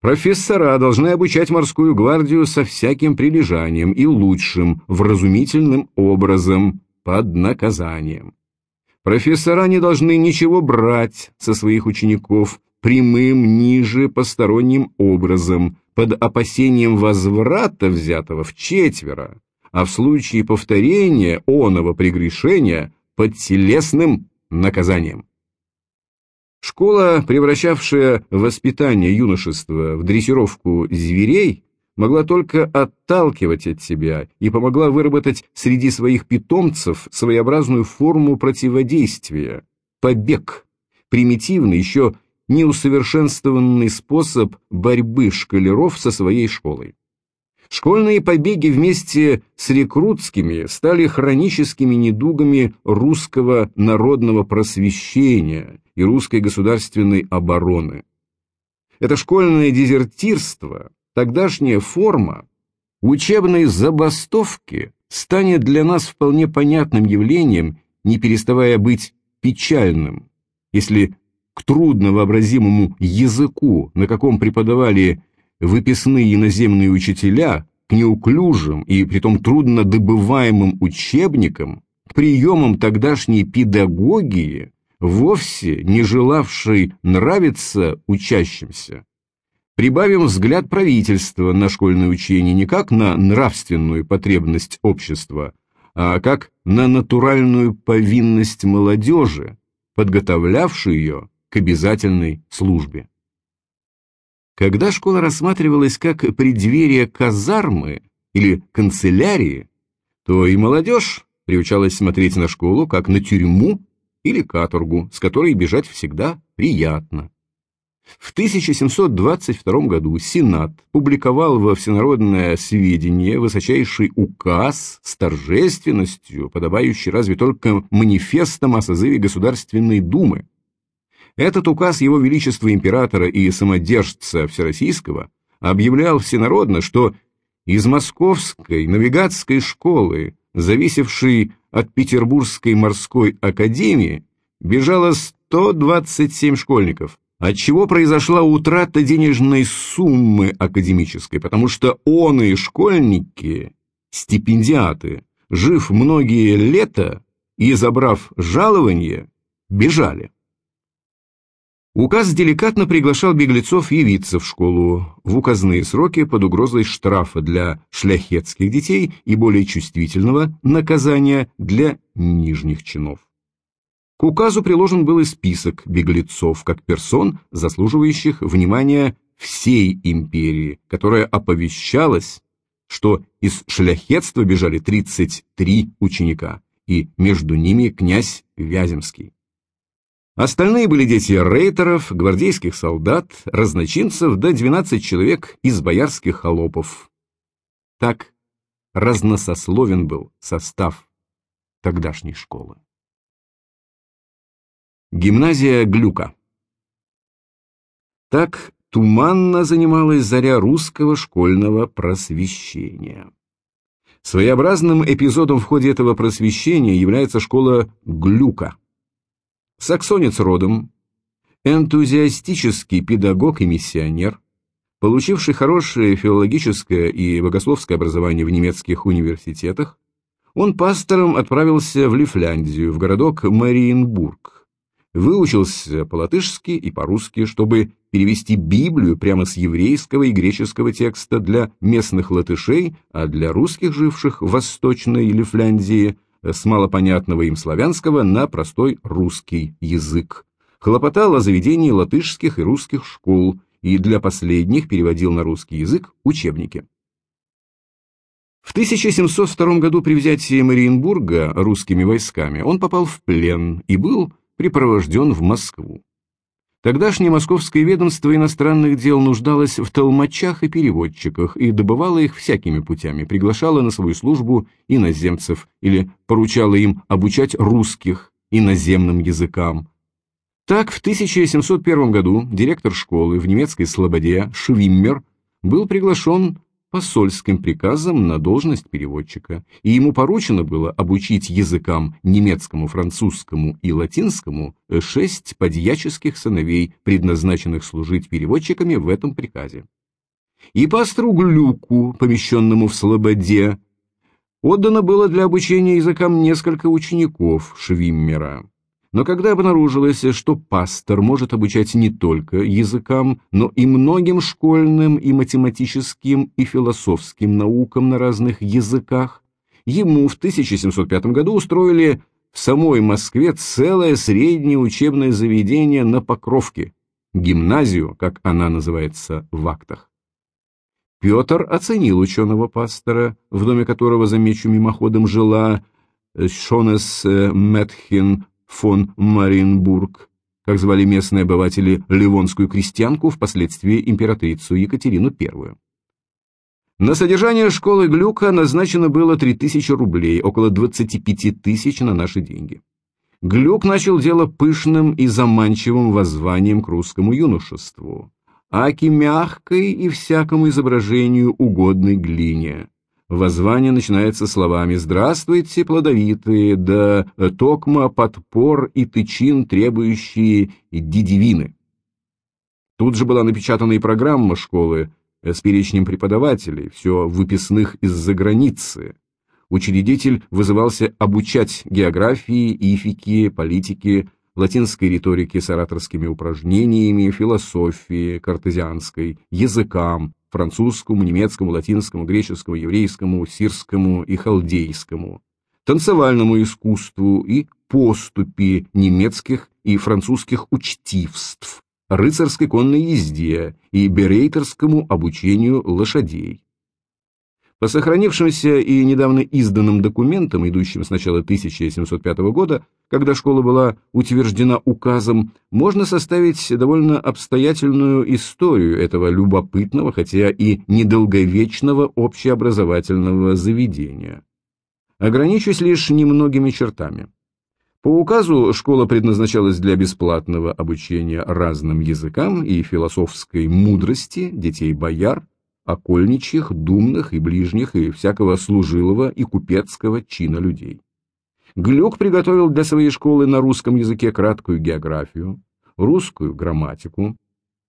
Профессора должны обучать морскую гвардию со всяким прилежанием и лучшим, вразумительным образом, под наказанием. Профессора не должны ничего брать со своих учеников прямым, ниже, посторонним образом, под опасением возврата взятого в четверо, а в случае повторения оного прегрешения под телесным наказанием. Школа, превращавшая воспитание юношества в дрессировку зверей, могла только отталкивать от себя и помогла выработать среди своих питомцев своеобразную форму противодействия – побег, примитивный, еще неусовершенствованный способ борьбы школяров со своей школой. Школьные побеги вместе с рекрутскими стали хроническими недугами русского народного просвещения и русской государственной обороны. Это школьное дезертирство Тогдашняя форма учебной забастовки станет для нас вполне понятным явлением, не переставая быть печальным, если к трудновообразимому языку, на каком преподавали выписные иноземные учителя, к неуклюжим и притом трудно добываемым учебникам, к приемам тогдашней педагогии вовсе не желавший нравиться учащимся. Прибавим взгляд правительства на школьное учение не как на нравственную потребность общества, а как на натуральную повинность молодежи, подготовлявшую ее к обязательной службе. Когда школа рассматривалась как преддверие казармы или канцелярии, то и молодежь приучалась смотреть на школу как на тюрьму или каторгу, с которой бежать всегда приятно. В 1722 году Сенат публиковал во всенародное сведение высочайший указ с торжественностью, подобающий разве только манифестом о созыве Государственной Думы. Этот указ Его Величества Императора и Самодержца Всероссийского объявлял всенародно, что из Московской навигатской школы, зависевшей от Петербургской морской академии, бежало 127 школьников, отчего произошла утрата денежной суммы академической, потому что он и школьники, стипендиаты, жив многие лета и, забрав жалование, бежали. Указ деликатно приглашал беглецов явиться в школу в указные сроки под угрозой штрафа для шляхетских детей и более чувствительного наказания для нижних чинов. К указу приложен был и список беглецов как персон, заслуживающих внимания всей империи, которая оповещалась, что из шляхетства бежали 33 ученика, и между ними князь Вяземский. Остальные были дети рейтеров, гвардейских солдат, разночинцев да 12 человек из боярских холопов. Так разносословен был состав тогдашней школы. Гимназия Глюка Так туманно занималась заря русского школьного просвещения. Своеобразным эпизодом в ходе этого просвещения является школа Глюка – Саксонец родом, энтузиастический педагог и миссионер, получивший хорошее филологическое и богословское образование в немецких университетах, он пастором отправился в Лифляндию, в городок Мариенбург. Выучился по-латышски и по-русски, чтобы перевести Библию прямо с еврейского и греческого текста для местных латышей, а для русских, живших в Восточной Лифляндии, с малопонятного им славянского на простой русский язык. Хлопотал о заведении латышских и русских школ и для последних переводил на русский язык учебники. В 1702 году при взятии Мариенбурга русскими войсками он попал в плен и был припровожден в Москву. Тогдашнее московское ведомство иностранных дел нуждалось в толмачах и переводчиках и добывало их всякими путями, приглашало на свою службу иноземцев или поручало им обучать русских иноземным языкам. Так, в 1701 году директор школы в немецкой Слободе Швиммер был приглашен посольским приказом на должность переводчика, и ему поручено было обучить языкам немецкому, французскому и латинскому шесть подьяческих сыновей, предназначенных служить переводчиками в этом приказе. И пастору Глюку, помещенному в Слободе, отдано было для обучения языкам несколько учеников Швиммера. Но когда обнаружилось, что пастор может обучать не только языкам, но и многим школьным и математическим и философским наукам на разных языках, ему в 1705 году устроили в самой Москве целое среднее учебное заведение на Покровке, гимназию, как она называется в актах. Петр оценил ученого пастора, в доме которого, замечу, мимоходом жила Шонес Метхин фон Мариенбург, как звали местные обыватели ливонскую крестьянку, впоследствии императрицу Екатерину I. На содержание школы Глюка назначено было 3000 рублей, около 25 тысяч на наши деньги. Глюк начал дело пышным и заманчивым воззванием к русскому юношеству, аки мягкой и всякому изображению угодной глине, Воззвание начинается словами «Здравствуйте, плодовитые, да токма подпор и тычин, требующие дидивины». Тут же была напечатана и программа школы с перечнем преподавателей, все выписных из-за границы. Учредитель вызывался обучать географии, ифики, политики, латинской риторики с ораторскими упражнениями, философии картезианской, языкам, французскому, немецкому, латинскому, греческому, еврейскому, сирскому и халдейскому, танцевальному искусству и поступи немецких и французских учтивств, рыцарской конной езде и берейтерскому обучению лошадей. По сохранившимся и недавно изданным документам, идущим с начала 1705 года, когда школа была утверждена указом, можно составить довольно обстоятельную историю этого любопытного, хотя и недолговечного общеобразовательного заведения. Ограничусь лишь немногими чертами. По указу школа предназначалась для бесплатного обучения разным языкам и философской мудрости детей бояр, окольничьих, думных и ближних и всякого служилого и купецкого чина людей. Глюк приготовил для своей школы на русском языке краткую географию, русскую грамматику,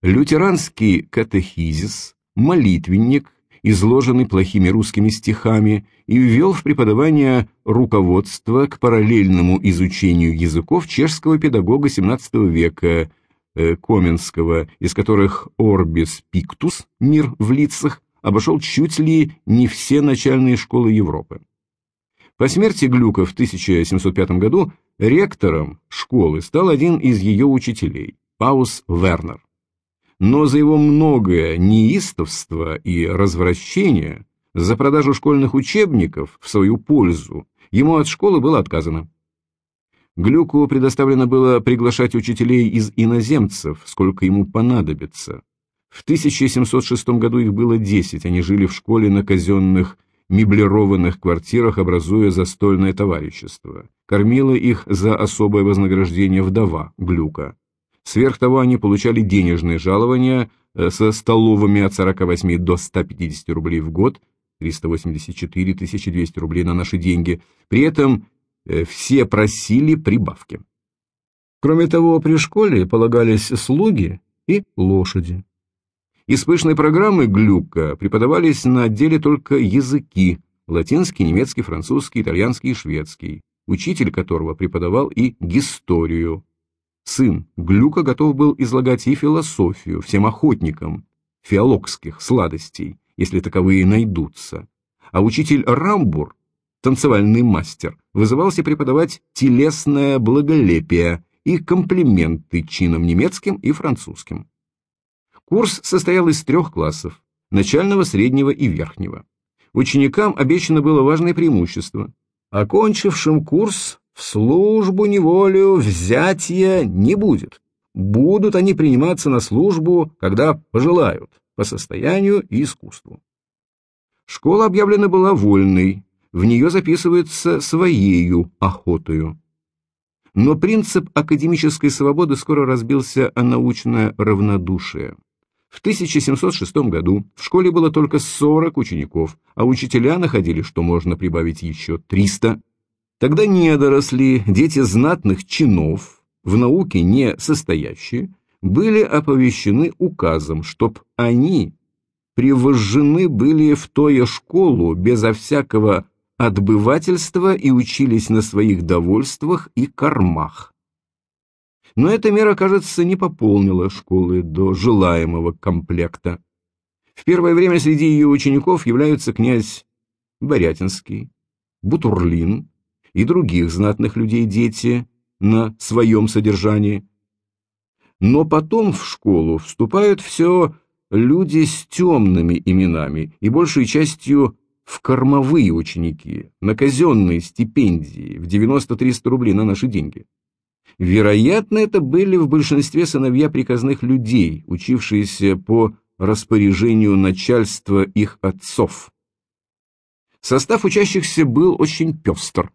лютеранский катехизис, молитвенник, изложенный плохими русскими стихами, и ввел в преподавание руководство к параллельному изучению языков чешского педагога XVII века э, Коменского, из которых Орбис Пиктус, мир в лицах, обошел чуть ли не все начальные школы Европы. По смерти Глюка в 1705 году ректором школы стал один из ее учителей, Паус Вернер но за его многое неистовство и развращение, за продажу школьных учебников в свою пользу, ему от школы было отказано. Глюку предоставлено было приглашать учителей из иноземцев, сколько ему понадобится. В 1706 году их было 10, они жили в школе на казенных меблированных квартирах, образуя застольное товарищество. Кормила их за особое вознаграждение вдова Глюка. Сверх того, они получали денежные жалования э, со столовыми от 48 до 150 рублей в год, 384 200 рублей на наши деньги. При этом все просили прибавки. Кроме того, при школе полагались слуги и лошади. Из пышной программы Глюка преподавались на отделе только языки – латинский, немецкий, французский, итальянский и шведский, учитель которого преподавал и историю, Сын Глюка готов был излагать и философию всем охотникам фиологских сладостей, если таковые найдутся. А учитель Рамбур, танцевальный мастер, вызывался преподавать телесное благолепие и комплименты чинам немецким и французским. Курс состоял из трех классов – начального, среднего и верхнего. Ученикам обещано было важное преимущество. Окончившим курс в службу неволю взятия не будет. Будут они приниматься на службу, когда пожелают, по состоянию и искусству. Школа объявлена была вольной, в нее записывается своею охотою. Но принцип академической свободы скоро разбился о научное равнодушие. В 1706 году в школе было только 40 учеников, а учителя находили, что можно прибавить еще 300 Тогда недоросли, дети знатных чинов, в науке не состоящие, были оповещены указом, чтоб они привожжены были в тое школу безо всякого отбывательства и учились на своих довольствах и кормах. Но эта мера, кажется, не пополнила школы до желаемого комплекта. В первое время среди ее учеников являются князь Борятинский, Бутурлин, и других знатных людей дети на своем содержании. Но потом в школу вступают все люди с темными именами и большей частью в кормовые ученики, на казенные стипендии в 90-300 рублей на наши деньги. Вероятно, это были в большинстве сыновья приказных людей, учившиеся по распоряжению начальства их отцов. Состав учащихся был очень пестр.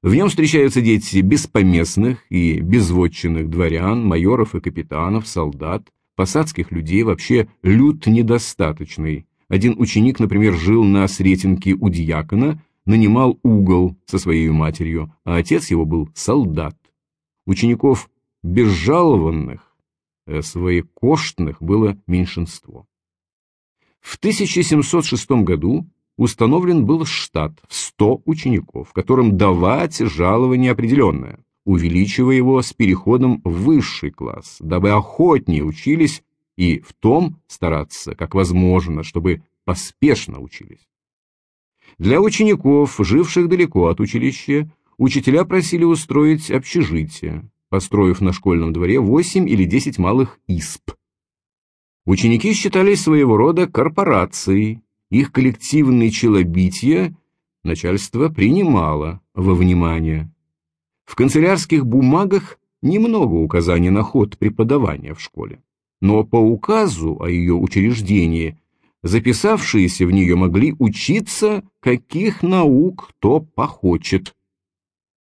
В нем встречаются дети беспоместных и безводчинных дворян, майоров и капитанов, солдат, посадских людей, вообще люд недостаточный. Один ученик, например, жил на Сретенке у дьякона, нанимал угол со своей матерью, а отец его был солдат. Учеников безжалованных, э, своекоштных было меньшинство. В 1706 году установлен был штат в 100 учеников, которым давать жалование определенное. увеличивая его с переходом в высший класс, дабы охотнее учились и в том стараться, как возможно, чтобы поспешно учились. Для учеников, живших далеко от училища, учителя просили устроить общежитие, построив на школьном дворе 8 или 10 малых исп. Ученики считались своего рода корпорацией, их коллективные челобития начальство принимало во внимание. В канцелярских бумагах немного указаний на ход преподавания в школе, но по указу о ее учреждении записавшиеся в нее могли учиться, каких наук кто похочет.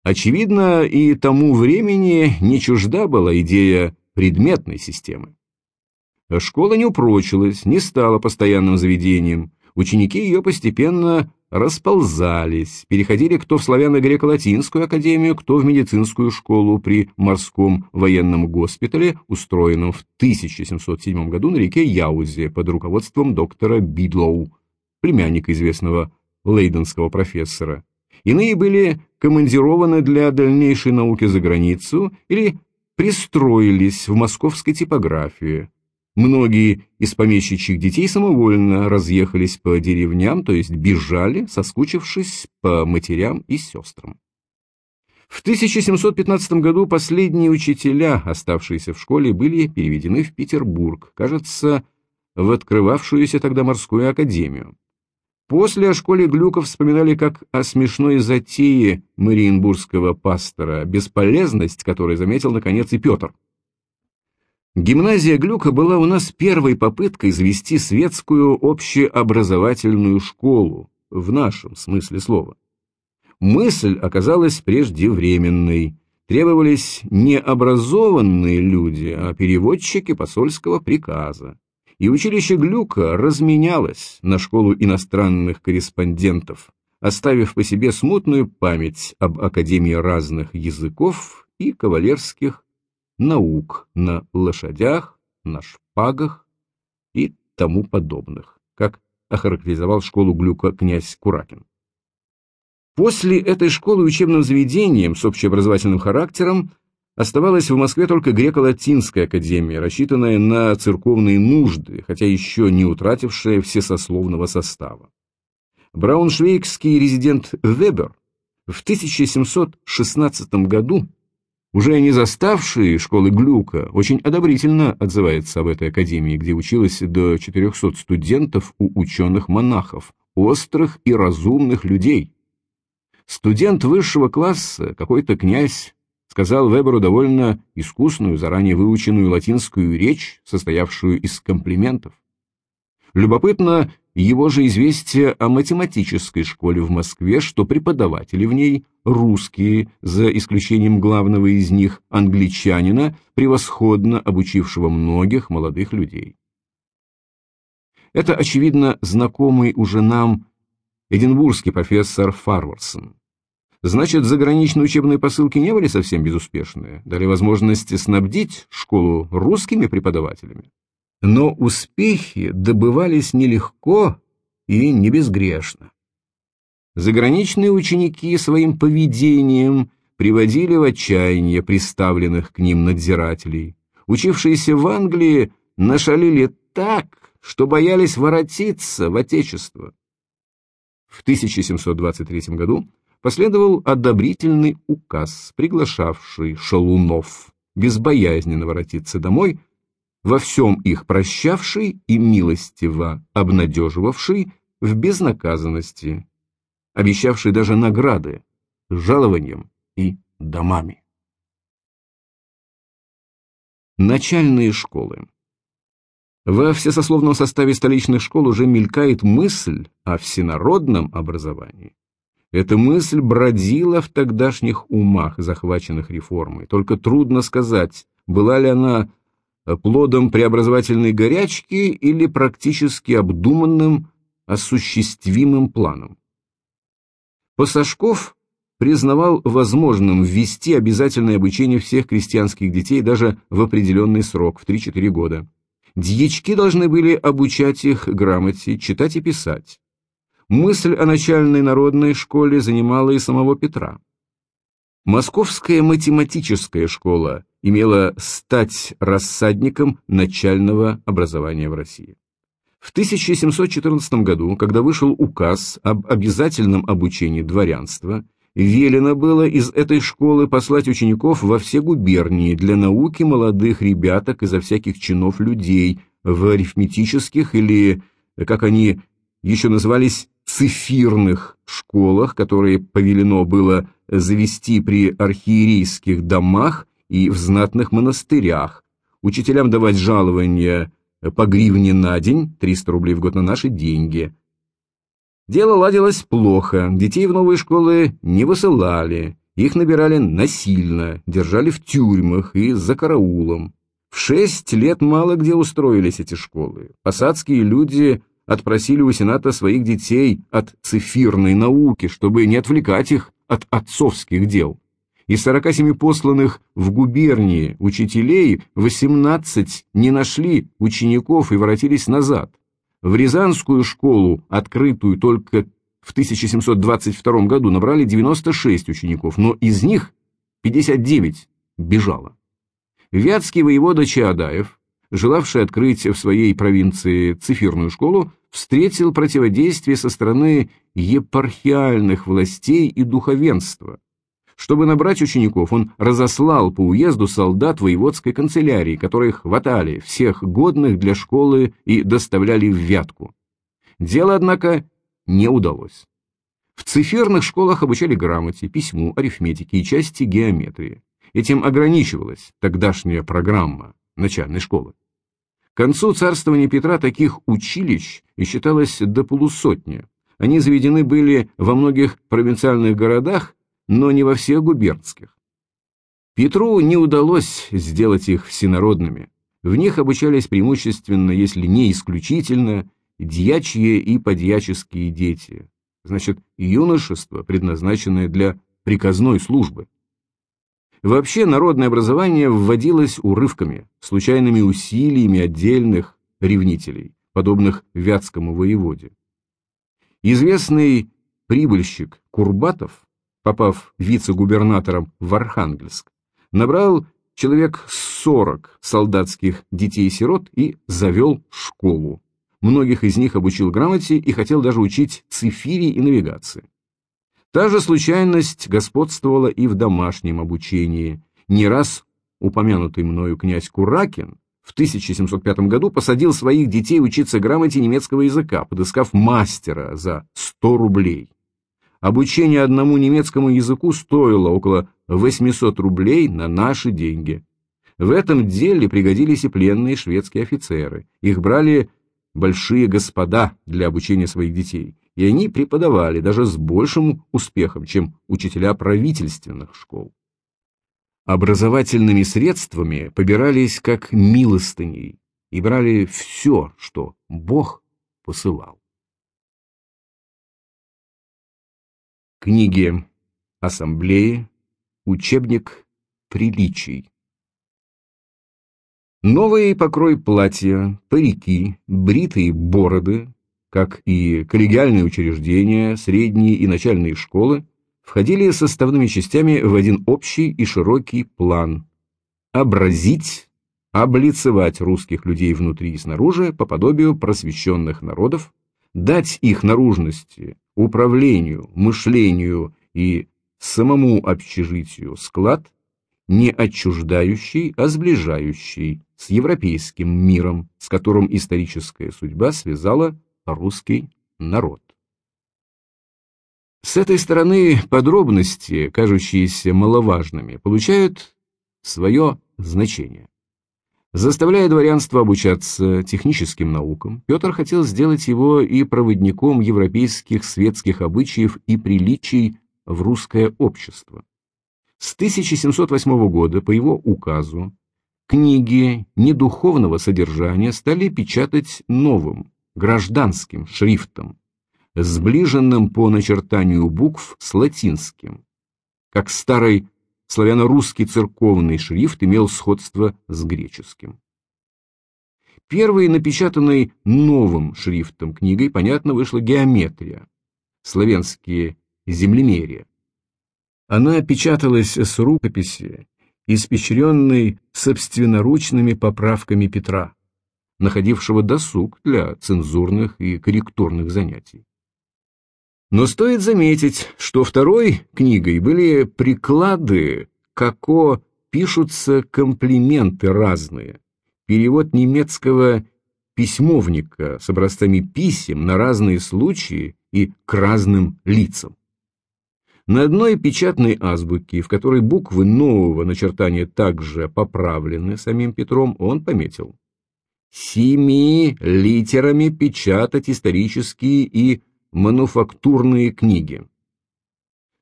Очевидно, и тому времени не чужда была идея предметной системы. Школа не упрочилась, не стала постоянным заведением, ученики ее постепенно расползались, переходили кто в славяно-греко-латинскую академию, кто в медицинскую школу при морском военном госпитале, устроенном в 1707 году на реке Яузе под руководством доктора Бидлоу, племянника известного лейденского профессора. Иные были командированы для дальнейшей науки за границу или пристроились в московской типографии, Многие из помещичьих детей самовольно разъехались по деревням, то есть бежали, соскучившись по матерям и сестрам. В 1715 году последние учителя, оставшиеся в школе, были переведены в Петербург, кажется, в открывавшуюся тогда морскую академию. После о школе Глюков вспоминали как о смешной затее мариенбургского пастора, бесполезность которой заметил, наконец, и Петр. Гимназия Глюка была у нас первой попыткой завести светскую общеобразовательную школу, в нашем смысле слова. Мысль оказалась преждевременной. Требовались не образованные люди, а переводчики посольского приказа. И училище Глюка разменялось на школу иностранных корреспондентов, оставив по себе смутную память об Академии разных языков и кавалерских наук на лошадях, на шпагах и тому подобных, как охарактеризовал школу Глюка князь Куракин. После этой школы учебным заведением с общеобразовательным характером оставалась в Москве только греко-латинская академия, рассчитанная на церковные нужды, хотя еще не утратившая всесословного состава. Брауншвейгский резидент Вебер в 1716 году уже не заставшие школы Глюка очень одобрительно отзывается об этой академии, где училось до 400 студентов у ученых-монахов, острых и разумных людей. Студент высшего класса, какой-то князь, сказал Веберу довольно искусную, заранее выученную латинскую речь, состоявшую из комплиментов. Любопытно его же известие о математической школе в Москве, что преподаватели в ней русские, за исключением главного из них, англичанина, превосходно обучившего многих молодых людей. Это, очевидно, знакомый уже нам эдинбургский профессор Фарвардсон. Значит, заграничные учебные посылки не были совсем безуспешные, дали возможность снабдить школу русскими преподавателями. Но успехи добывались нелегко и не безгрешно. Заграничные ученики своим поведением приводили в отчаяние приставленных к ним надзирателей. Учившиеся в Англии нашалили так, что боялись воротиться в Отечество. В 1723 году последовал одобрительный указ, приглашавший шалунов безбоязненно воротиться домой – во всем их прощавший и милостиво обнадеживавший в безнаказанности, обещавший даже награды жалованием и домами. Начальные школы Во всесословном составе столичных школ уже мелькает мысль о всенародном образовании. Эта мысль бродила в тогдашних умах, захваченных реформой. Только трудно сказать, была ли она плодом преобразовательной горячки или практически обдуманным, осуществимым планом. Пасашков признавал возможным ввести обязательное обучение всех крестьянских детей даже в определенный срок, в 3-4 года. Дьячки должны были обучать их грамоте, читать и писать. Мысль о начальной народной школе занимала и самого Петра. Московская математическая школа имела стать рассадником начального образования в России. В 1714 году, когда вышел указ об обязательном обучении дворянства, велено было из этой школы послать учеников во все губернии для науки молодых ребяток изо всяких чинов людей в арифметических или, как они еще назывались, цифирных школах, которые повелено было завести при архиерейских домах и в знатных монастырях, учителям давать жалования по гривне на день, 300 рублей в год на наши деньги. Дело ладилось плохо, детей в новые школы не высылали, их набирали насильно, держали в тюрьмах и за караулом. В шесть лет мало где устроились эти школы. Посадские люди отпросили у Сената своих детей от цифирной науки, чтобы не отвлекать их от отцовских дел. Из 47 посланных в губернии учителей 18 не нашли учеников и воротились назад. В Рязанскую школу, открытую только в 1722 году, набрали 96 учеников, но из них 59 бежало. Вятский воевода Чаадаев, желавший открыть в своей провинции цифирную школу, встретил противодействие со стороны епархиальных властей и духовенства. Чтобы набрать учеников, он разослал по уезду солдат воеводской канцелярии, которые хватали всех годных для школы и доставляли в Вятку. Дело, однако, не удалось. В циферных школах обучали грамоте, письму, арифметике и части геометрии. Этим ограничивалась тогдашняя программа начальной школы. К концу царствования Петра таких училищ и считалось до полусотни. Они заведены были во многих провинциальных городах но не во всех губернских. Петру не удалось сделать их всенародными. В них обучались преимущественно, если не исключительно, дьячьи и подьяческие дети, значит, юношество, предназначенное для приказной службы. Вообще народное образование вводилось урывками, случайными усилиями отдельных ревнителей, подобных Вятскому воеводе. Известный прибыльщик Курбатов попав вице-губернатором в Архангельск, набрал человек 40 солдатских детей-сирот и завел школу. Многих из них обучил грамоте и хотел даже учить цифире и навигации. Та же случайность господствовала и в домашнем обучении. Не раз упомянутый мною князь Куракин в 1705 году посадил своих детей учиться грамоте немецкого языка, подыскав мастера за 100 рублей. Обучение одному немецкому языку стоило около 800 рублей на наши деньги. В этом деле пригодились и пленные шведские офицеры. Их брали большие господа для обучения своих детей, и они преподавали даже с большим успехом, чем учителя правительственных школ. Образовательными средствами побирались как милостыней и брали все, что Бог посылал. Книги Ассамблеи, учебник приличий. Новый покрой платья, парики, бритые бороды, как и коллегиальные учреждения, средние и начальные школы, входили составными частями в один общий и широкий план. Образить, облицевать русских людей внутри и снаружи по подобию просвещенных народов, дать их наружности, управлению, мышлению и самому общежитию склад, не отчуждающий, а сближающий с европейским миром, с которым историческая судьба связала русский народ. С этой стороны подробности, кажущиеся маловажными, получают свое значение. Заставляя дворянство обучаться техническим наукам, Петр хотел сделать его и проводником европейских светских обычаев и приличий в русское общество. С 1708 года по его указу книги недуховного содержания стали печатать новым, гражданским шрифтом, сближенным по начертанию букв с латинским, как старой славяно-русский церковный шрифт имел сходство с греческим. Первой напечатанной новым шрифтом книгой, понятно, вышла геометрия, славянские землемерия. Она печаталась с рукописи, испещренной собственноручными поправками Петра, находившего досуг для цензурных и корректурных занятий. Но стоит заметить, что второй книгой были приклады, како пишутся комплименты разные, перевод немецкого письмовника с образцами писем на разные случаи и к разным лицам. На одной печатной азбуке, в которой буквы нового начертания также поправлены самим Петром, он пометил «Семи литерами печатать исторические и мануфактурные книги».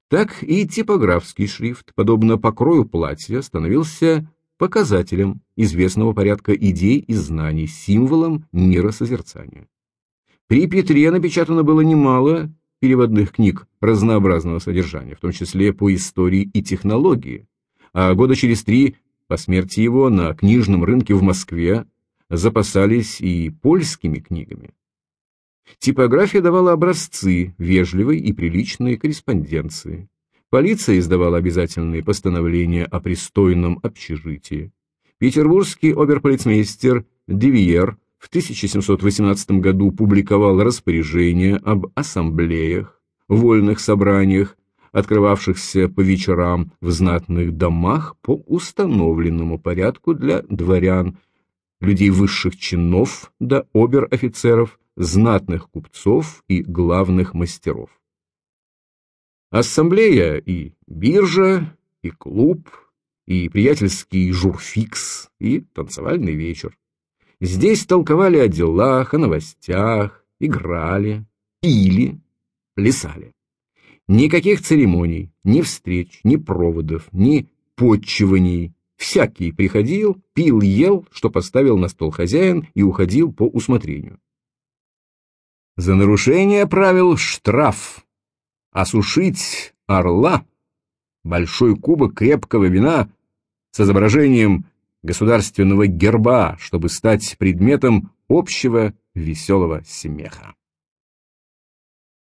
Так и типографский шрифт, подобно покрою платья, становился показателем известного порядка идей и знаний, символом миросозерцания. При Петре напечатано было немало переводных книг разнообразного содержания, в том числе по истории и технологии, а года через три по смерти его на книжном рынке в Москве запасались и польскими книгами. Типография давала образцы вежливой и приличной корреспонденции. Полиция издавала обязательные постановления о пристойном общежитии. Петербургский оберполицмейстер Девиер в 1718 году публиковал распоряжение об ассамблеях, вольных собраниях, открывавшихся по вечерам в знатных домах по установленному порядку для дворян, людей высших чинов до обер-офицеров, знатных купцов и главных мастеров. Ассамблея и биржа, и клуб, и приятельский журфикс, и танцевальный вечер. Здесь толковали о делах, о новостях, играли, пили, плясали. Никаких церемоний, ни встреч, ни проводов, ни подчиваний. Всякий приходил, пил, ел, что поставил на стол хозяин и уходил по усмотрению. За нарушение правил штраф. Осушить орла, большой кубок крепкого вина с изображением государственного герба, чтобы стать предметом общего веселого смеха.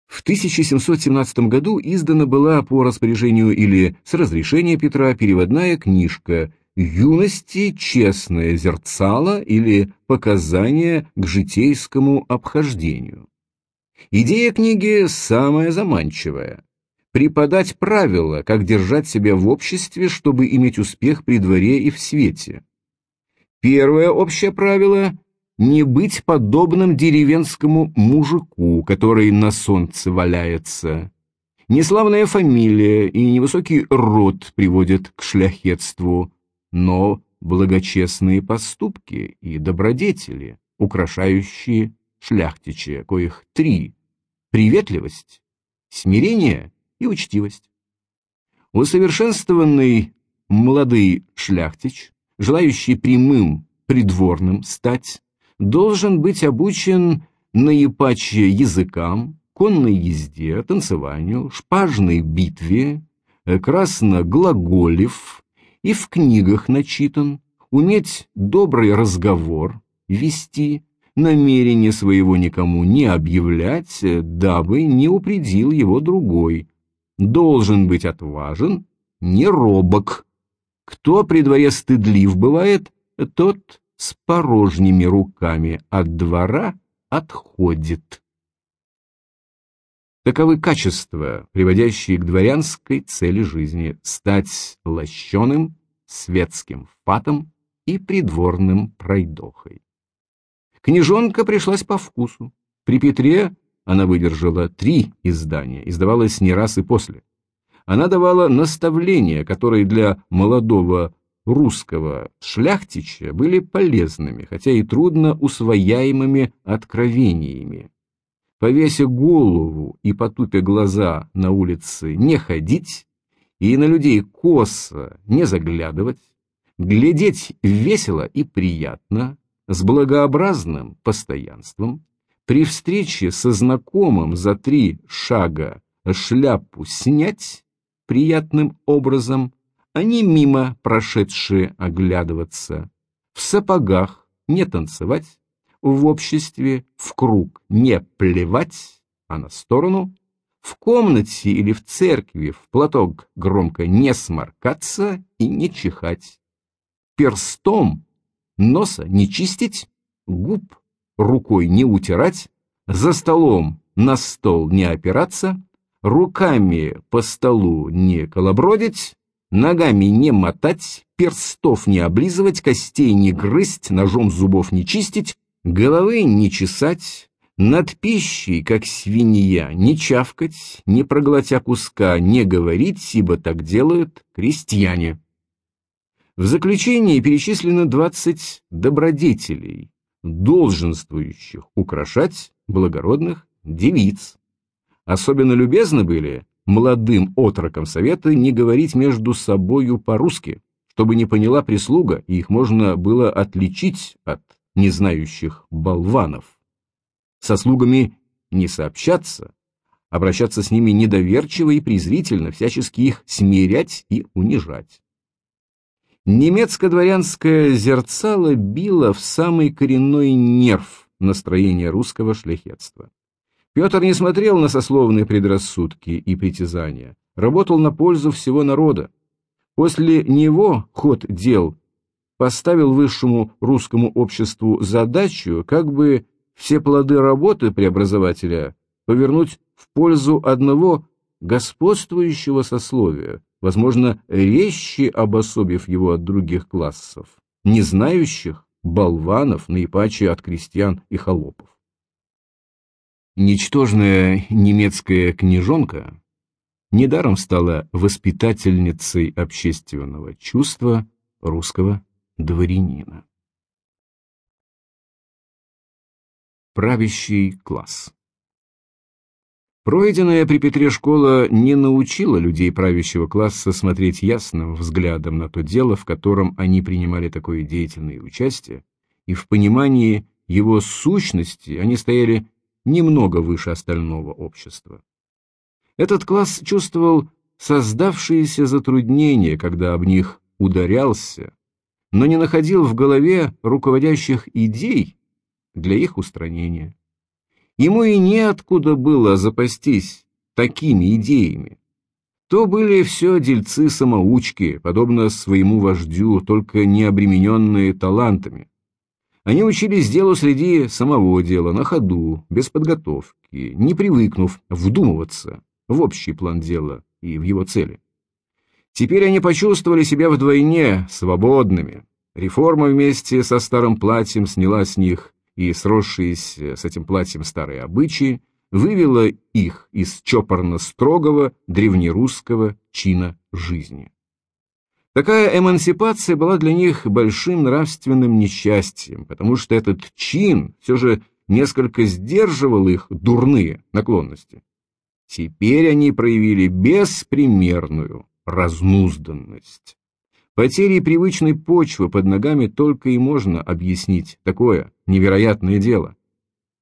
В 1717 году издана была по распоряжению или с разрешения Петра переводная книжка «Юности честное зерцало» или «Показания к житейскому обхождению». Идея книги самая заманчивая преподать правила, как держать себя в обществе, чтобы иметь успех при дворе и в свете. Первое общее правило – не быть подобным деревенскому мужику, который на солнце валяется. Неславная фамилия и невысокий род приводят к шляхетству, но благочестные поступки и добродетели, украшающие шляхтича, коих три – приветливость, смирение и учтивость. Усовершенствованный молодый шляхтич, желающий прямым придворным стать, должен быть обучен наипаче языкам, конной езде, танцеванию, шпажной битве, красно глаголев и в книгах начитан, уметь добрый разговор вести, намерение своего никому не объявлять, дабы не упредил его другой, должен быть отважен, не робок. Кто при дворе стыдлив бывает, тот с порожними руками от двора отходит. Таковы качества, приводящие к дворянской цели жизни – стать лощеным, светским фатом и придворным пройдохой. Книжонка пришлась по вкусу. При Петре она выдержала три издания, издавалась не раз и после. Она давала наставления, которые для молодого русского шляхтича были полезными, хотя и трудно усвояемыми откровениями. Повеся голову и потупя глаза на улице не ходить, и на людей косо не заглядывать, глядеть весело и приятно, с благообразным постоянством, при встрече со знакомым за три шага шляпу снять приятным образом, а не мимо прошедшие оглядываться, в сапогах не танцевать, в обществе в круг не плевать, а на сторону, в комнате или в церкви в платок громко не сморкаться и не чихать. Перстом носа не чистить, губ рукой не утирать, за столом на стол не опираться, руками по столу не колобродить, ногами не мотать, перстов не облизывать, костей не грызть, ножом зубов не чистить, головы не чесать, над пищей, как свинья, не чавкать, не проглотя куска, не говорить, ибо так делают крестьяне. В заключении перечислено 20 добродетелей, долженствующих украшать благородных девиц. Особенно любезны были молодым отрокам совета не говорить между собою по-русски, чтобы не поняла прислуга, и их можно было отличить от незнающих болванов. Со слугами не сообщаться, обращаться с ними недоверчиво и презрительно, всячески их смирять и унижать. Немецко-дворянское зерцало било в самый коренной нерв настроения русского шляхетства. Петр не смотрел на сословные предрассудки и притязания, работал на пользу всего народа. После него ход дел поставил высшему русскому обществу задачу как бы все плоды работы преобразователя повернуть в пользу одного господствующего сословия, возможно, резче обособив его от других классов, не знающих болванов, наипаче от крестьян и холопов. Ничтожная немецкая книжонка недаром стала воспитательницей общественного чувства русского дворянина. Правящий класс Пройденная при Петре школа не научила людей правящего класса смотреть ясным взглядом на то дело, в котором они принимали такое деятельное участие, и в понимании его сущности они стояли немного выше остального общества. Этот класс чувствовал создавшиеся затруднения, когда об них ударялся, но не находил в голове руководящих идей для их устранения. Ему и неоткуда было запастись такими идеями. То были все дельцы-самоучки, подобно своему вождю, только не обремененные талантами. Они учились делу среди самого дела, на ходу, без подготовки, не привыкнув вдумываться в общий план дела и в его цели. Теперь они почувствовали себя вдвойне свободными. Реформа вместе со старым платьем сняла с них и сросшиеся с этим платьем старые обычаи, вывела их из чопорно-строгого древнерусского чина жизни. Такая эмансипация была для них большим нравственным несчастьем, потому что этот чин все же несколько сдерживал их дурные наклонности. Теперь они проявили беспримерную разнузданность. Потери привычной почвы под ногами только и можно объяснить такое невероятное дело.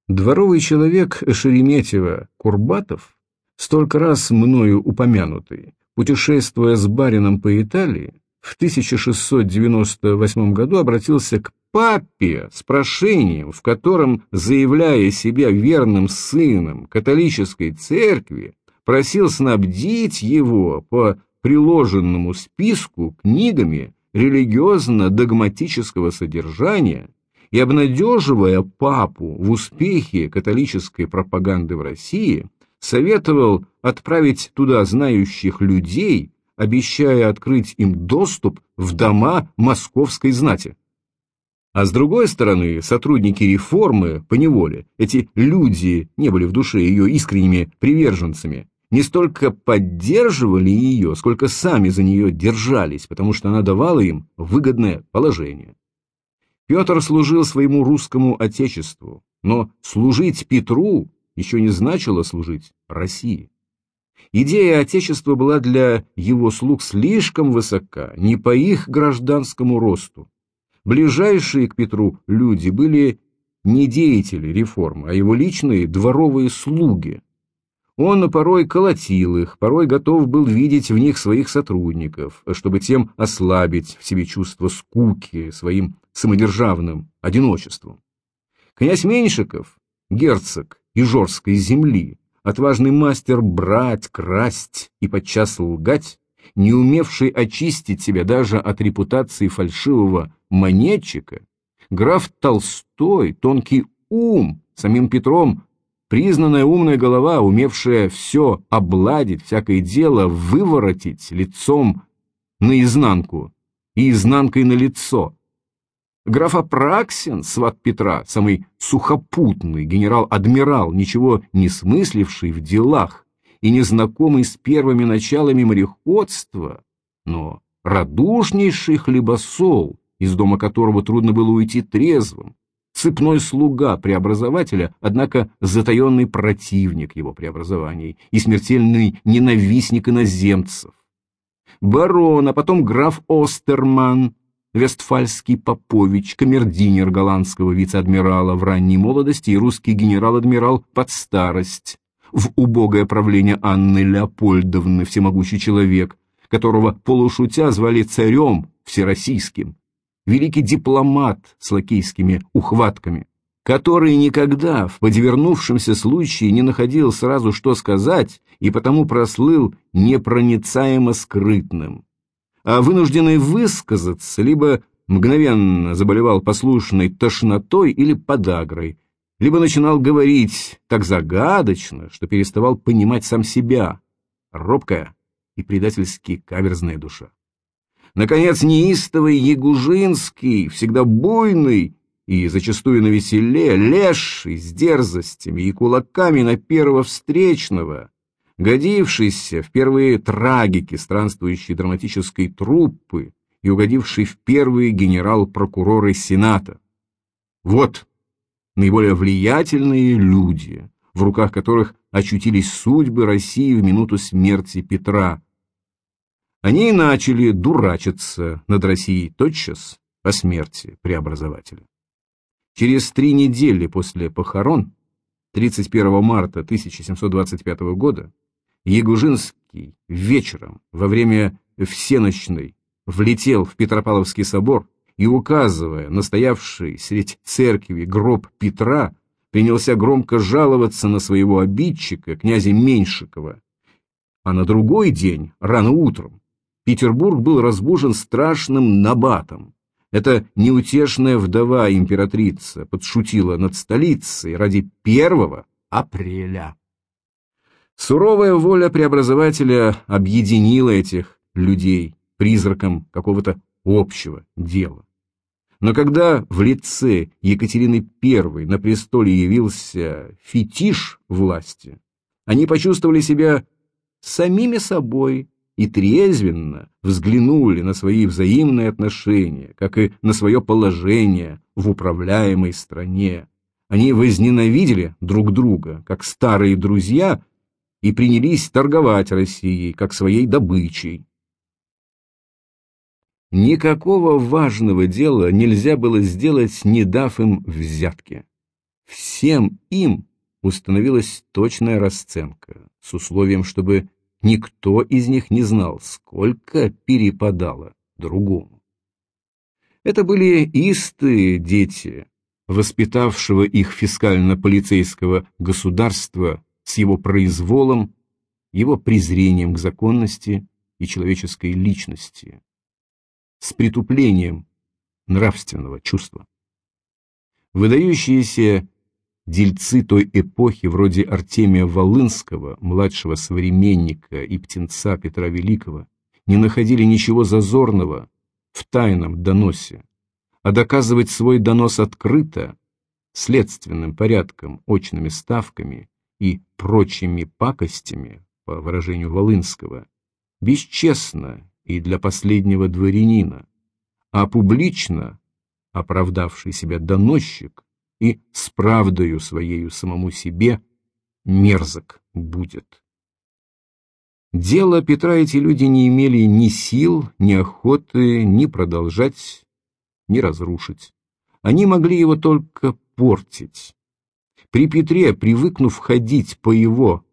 Дворовый человек Шереметьева Курбатов, столько раз мною упомянутый, путешествуя с барином по Италии, в 1698 году обратился к папе с прошением, в котором, заявляя себя верным сыном католической церкви, просил снабдить его по приложенному списку книгами религиозно-догматического содержания и обнадеживая папу в успехе католической пропаганды в России, советовал отправить туда знающих людей, обещая открыть им доступ в дома московской знати. А с другой стороны, сотрудники реформы, поневоле, эти люди не были в душе ее искренними приверженцами, не столько поддерживали ее, сколько сами за нее держались, потому что она давала им выгодное положение. Петр служил своему русскому отечеству, но служить Петру еще не значило служить России. Идея отечества была для его слуг слишком высока, не по их гражданскому росту. Ближайшие к Петру люди были не деятели реформы, а его личные дворовые слуги, он порой колотил их, порой готов был видеть в них своих сотрудников, чтобы тем ослабить в себе чувство скуки своим самодержавным одиночеством. Князь Меньшиков, герцог Ижорской земли, отважный мастер брать, красть и подчас лгать, не умевший очистить себя даже от репутации фальшивого монетчика, граф Толстой, тонкий ум, самим Петром, признанная умная голова, умевшая все обладить, всякое дело выворотить лицом наизнанку и изнанкой на лицо. Граф Апраксин, сват Петра, самый сухопутный генерал-адмирал, ничего не смысливший в делах и незнакомый с первыми началами мореходства, но радушнейший хлебосол, из дома которого трудно было уйти трезвым, цепной слуга преобразователя, однако затаенный противник его преобразований и смертельный ненавистник иноземцев. Барон, а потом граф Остерман, Вестфальский Попович, камердинер голландского вице-адмирала в ранней молодости и русский генерал-адмирал под старость, в убогое правление Анны Леопольдовны, всемогущий человек, которого полушутя звали царем всероссийским, великий дипломат с лакейскими ухватками, который никогда в подвернувшемся случае не находил сразу что сказать и потому прослыл непроницаемо скрытным. А вынужденный высказаться, либо мгновенно заболевал послушной тошнотой или подагрой, либо начинал говорить так загадочно, что переставал понимать сам себя, робкая и предательски каверзная душа. Наконец, неистовый Ягужинский, всегда буйный и зачастую на веселе, леший, с дерзостями и кулаками на первого встречного, годившийся в первые трагики странствующей драматической труппы и угодивший в первые генерал-прокуроры Сената. Вот наиболее влиятельные люди, в руках которых очутились судьбы России в минуту смерти Петра, они начали дурачиться над Россией тотчас по смерти преобразователя. Через три недели после похорон, 31 марта 1725 года, Ягужинский вечером во время всеночной влетел в Петропавловский собор и, указывая на стоявший средь церкви гроб Петра, принялся громко жаловаться на своего обидчика, князя Меньшикова. А на другой день, рано утром, Петербург был разбужен страшным набатом. Эта неутешная вдова императрица подшутила над столицей ради первого апреля. Суровая воля преобразователя объединила этих людей призраком какого-то общего дела. Но когда в лице Екатерины I на престоле явился фетиш власти, они почувствовали себя самими собой и трезвенно взглянули на свои взаимные отношения, как и на свое положение в управляемой стране. Они возненавидели друг друга, как старые друзья, и принялись торговать Россией, как своей добычей. Никакого важного дела нельзя было сделать, не дав им взятки. Всем им установилась точная расценка, с условием, чтобы Никто из них не знал, сколько перепадало другому. Это были истые дети, воспитавшего их фискально-полицейского государства с его произволом, его презрением к законности и человеческой личности, с притуплением нравственного чувства. Выдающиеся Дельцы той эпохи, вроде Артемия Волынского, младшего современника и птенца Петра Великого, не находили ничего зазорного в тайном доносе, а доказывать свой донос открыто, следственным порядком, очными ставками и прочими пакостями, по выражению Волынского, бесчестно и для последнего дворянина, а публично оправдавший себя доносчик и с правдою своею самому себе мерзок будет. Дело Петра эти люди не имели ни сил, ни охоты ни продолжать, ни разрушить. Они могли его только портить. При Петре, привыкнув ходить по его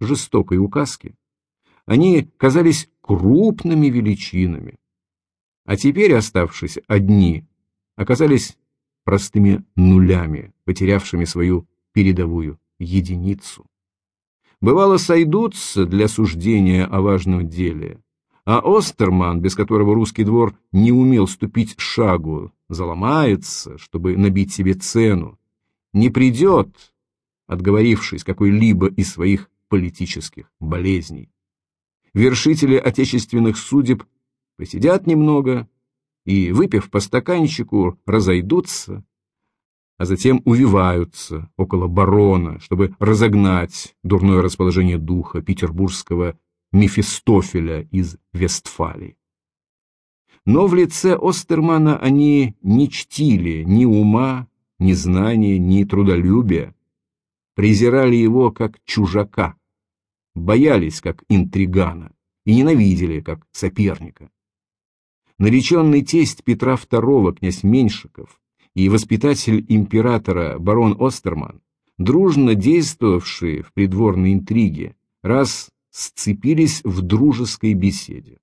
жестокой указке, они казались крупными величинами, а теперь, оставшись одни, оказались простыми нулями, потерявшими свою передовую единицу. Бывало, сойдутся для суждения о важном деле, а Остерман, без которого русский двор не умел ступить шагу, заломается, чтобы набить себе цену, не придет, отговорившись какой-либо из своих политических болезней. Вершители отечественных судеб посидят немного и, выпив по стаканчику, разойдутся, а затем увиваются около барона, чтобы разогнать дурное расположение духа петербургского Мефистофеля из Вестфалии. Но в лице Остермана они не чтили ни ума, ни знания, ни трудолюбия, презирали его как чужака, боялись как интригана и ненавидели как соперника. Нареченный тесть Петра II, князь Меньшиков, и воспитатель императора барон Остерман, дружно действовавшие в придворной интриге, раз сцепились в дружеской беседе.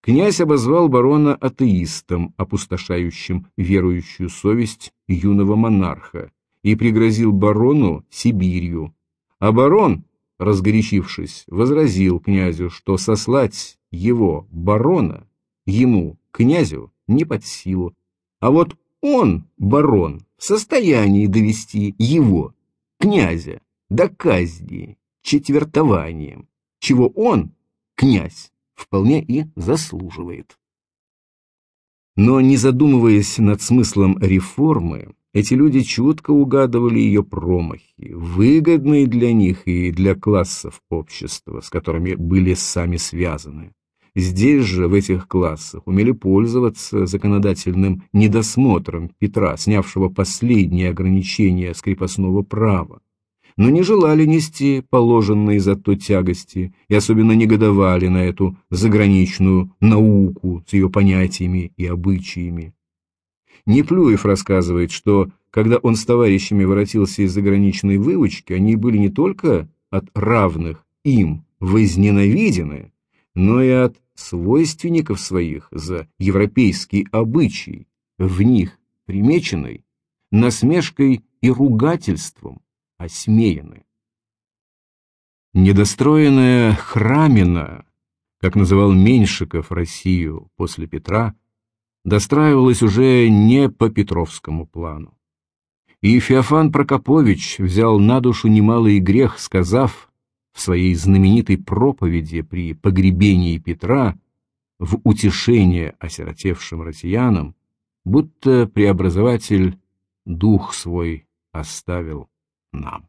Князь обозвал барона атеистом, опустошающим верующую совесть юного монарха, и пригрозил барону Сибирью. А барон, разгорячившись, возразил князю, что сослать его, барона, ему, князю, не под силу, а вот он, барон, в состоянии довести его, князя, до казни, четвертованием, чего он, князь, вполне и заслуживает. Но не задумываясь над смыслом реформы, эти люди чутко угадывали ее промахи, выгодные для них и для классов общества, с которыми были сами связаны. Здесь же, в этих классах, умели пользоваться законодательным недосмотром Петра, снявшего последние ограничения скрепостного права, но не желали нести положенные за то тягости и особенно негодовали на эту заграничную науку с ее понятиями и обычаями. Неплюев рассказывает, что, когда он с товарищами воротился из заграничной выучки, они были не только от равных им возненавидены, но и от свойственников своих за европейский обычай, в них примеченный, насмешкой и ругательством осмеяны. Недостроенная храмина, как называл Меньшиков Россию после Петра, достраивалась уже не по Петровскому плану. И Феофан Прокопович взял на душу немалый грех, сказав, в своей знаменитой проповеди при погребении Петра в утешение осиротевшим россиянам, будто преобразователь дух свой оставил нам.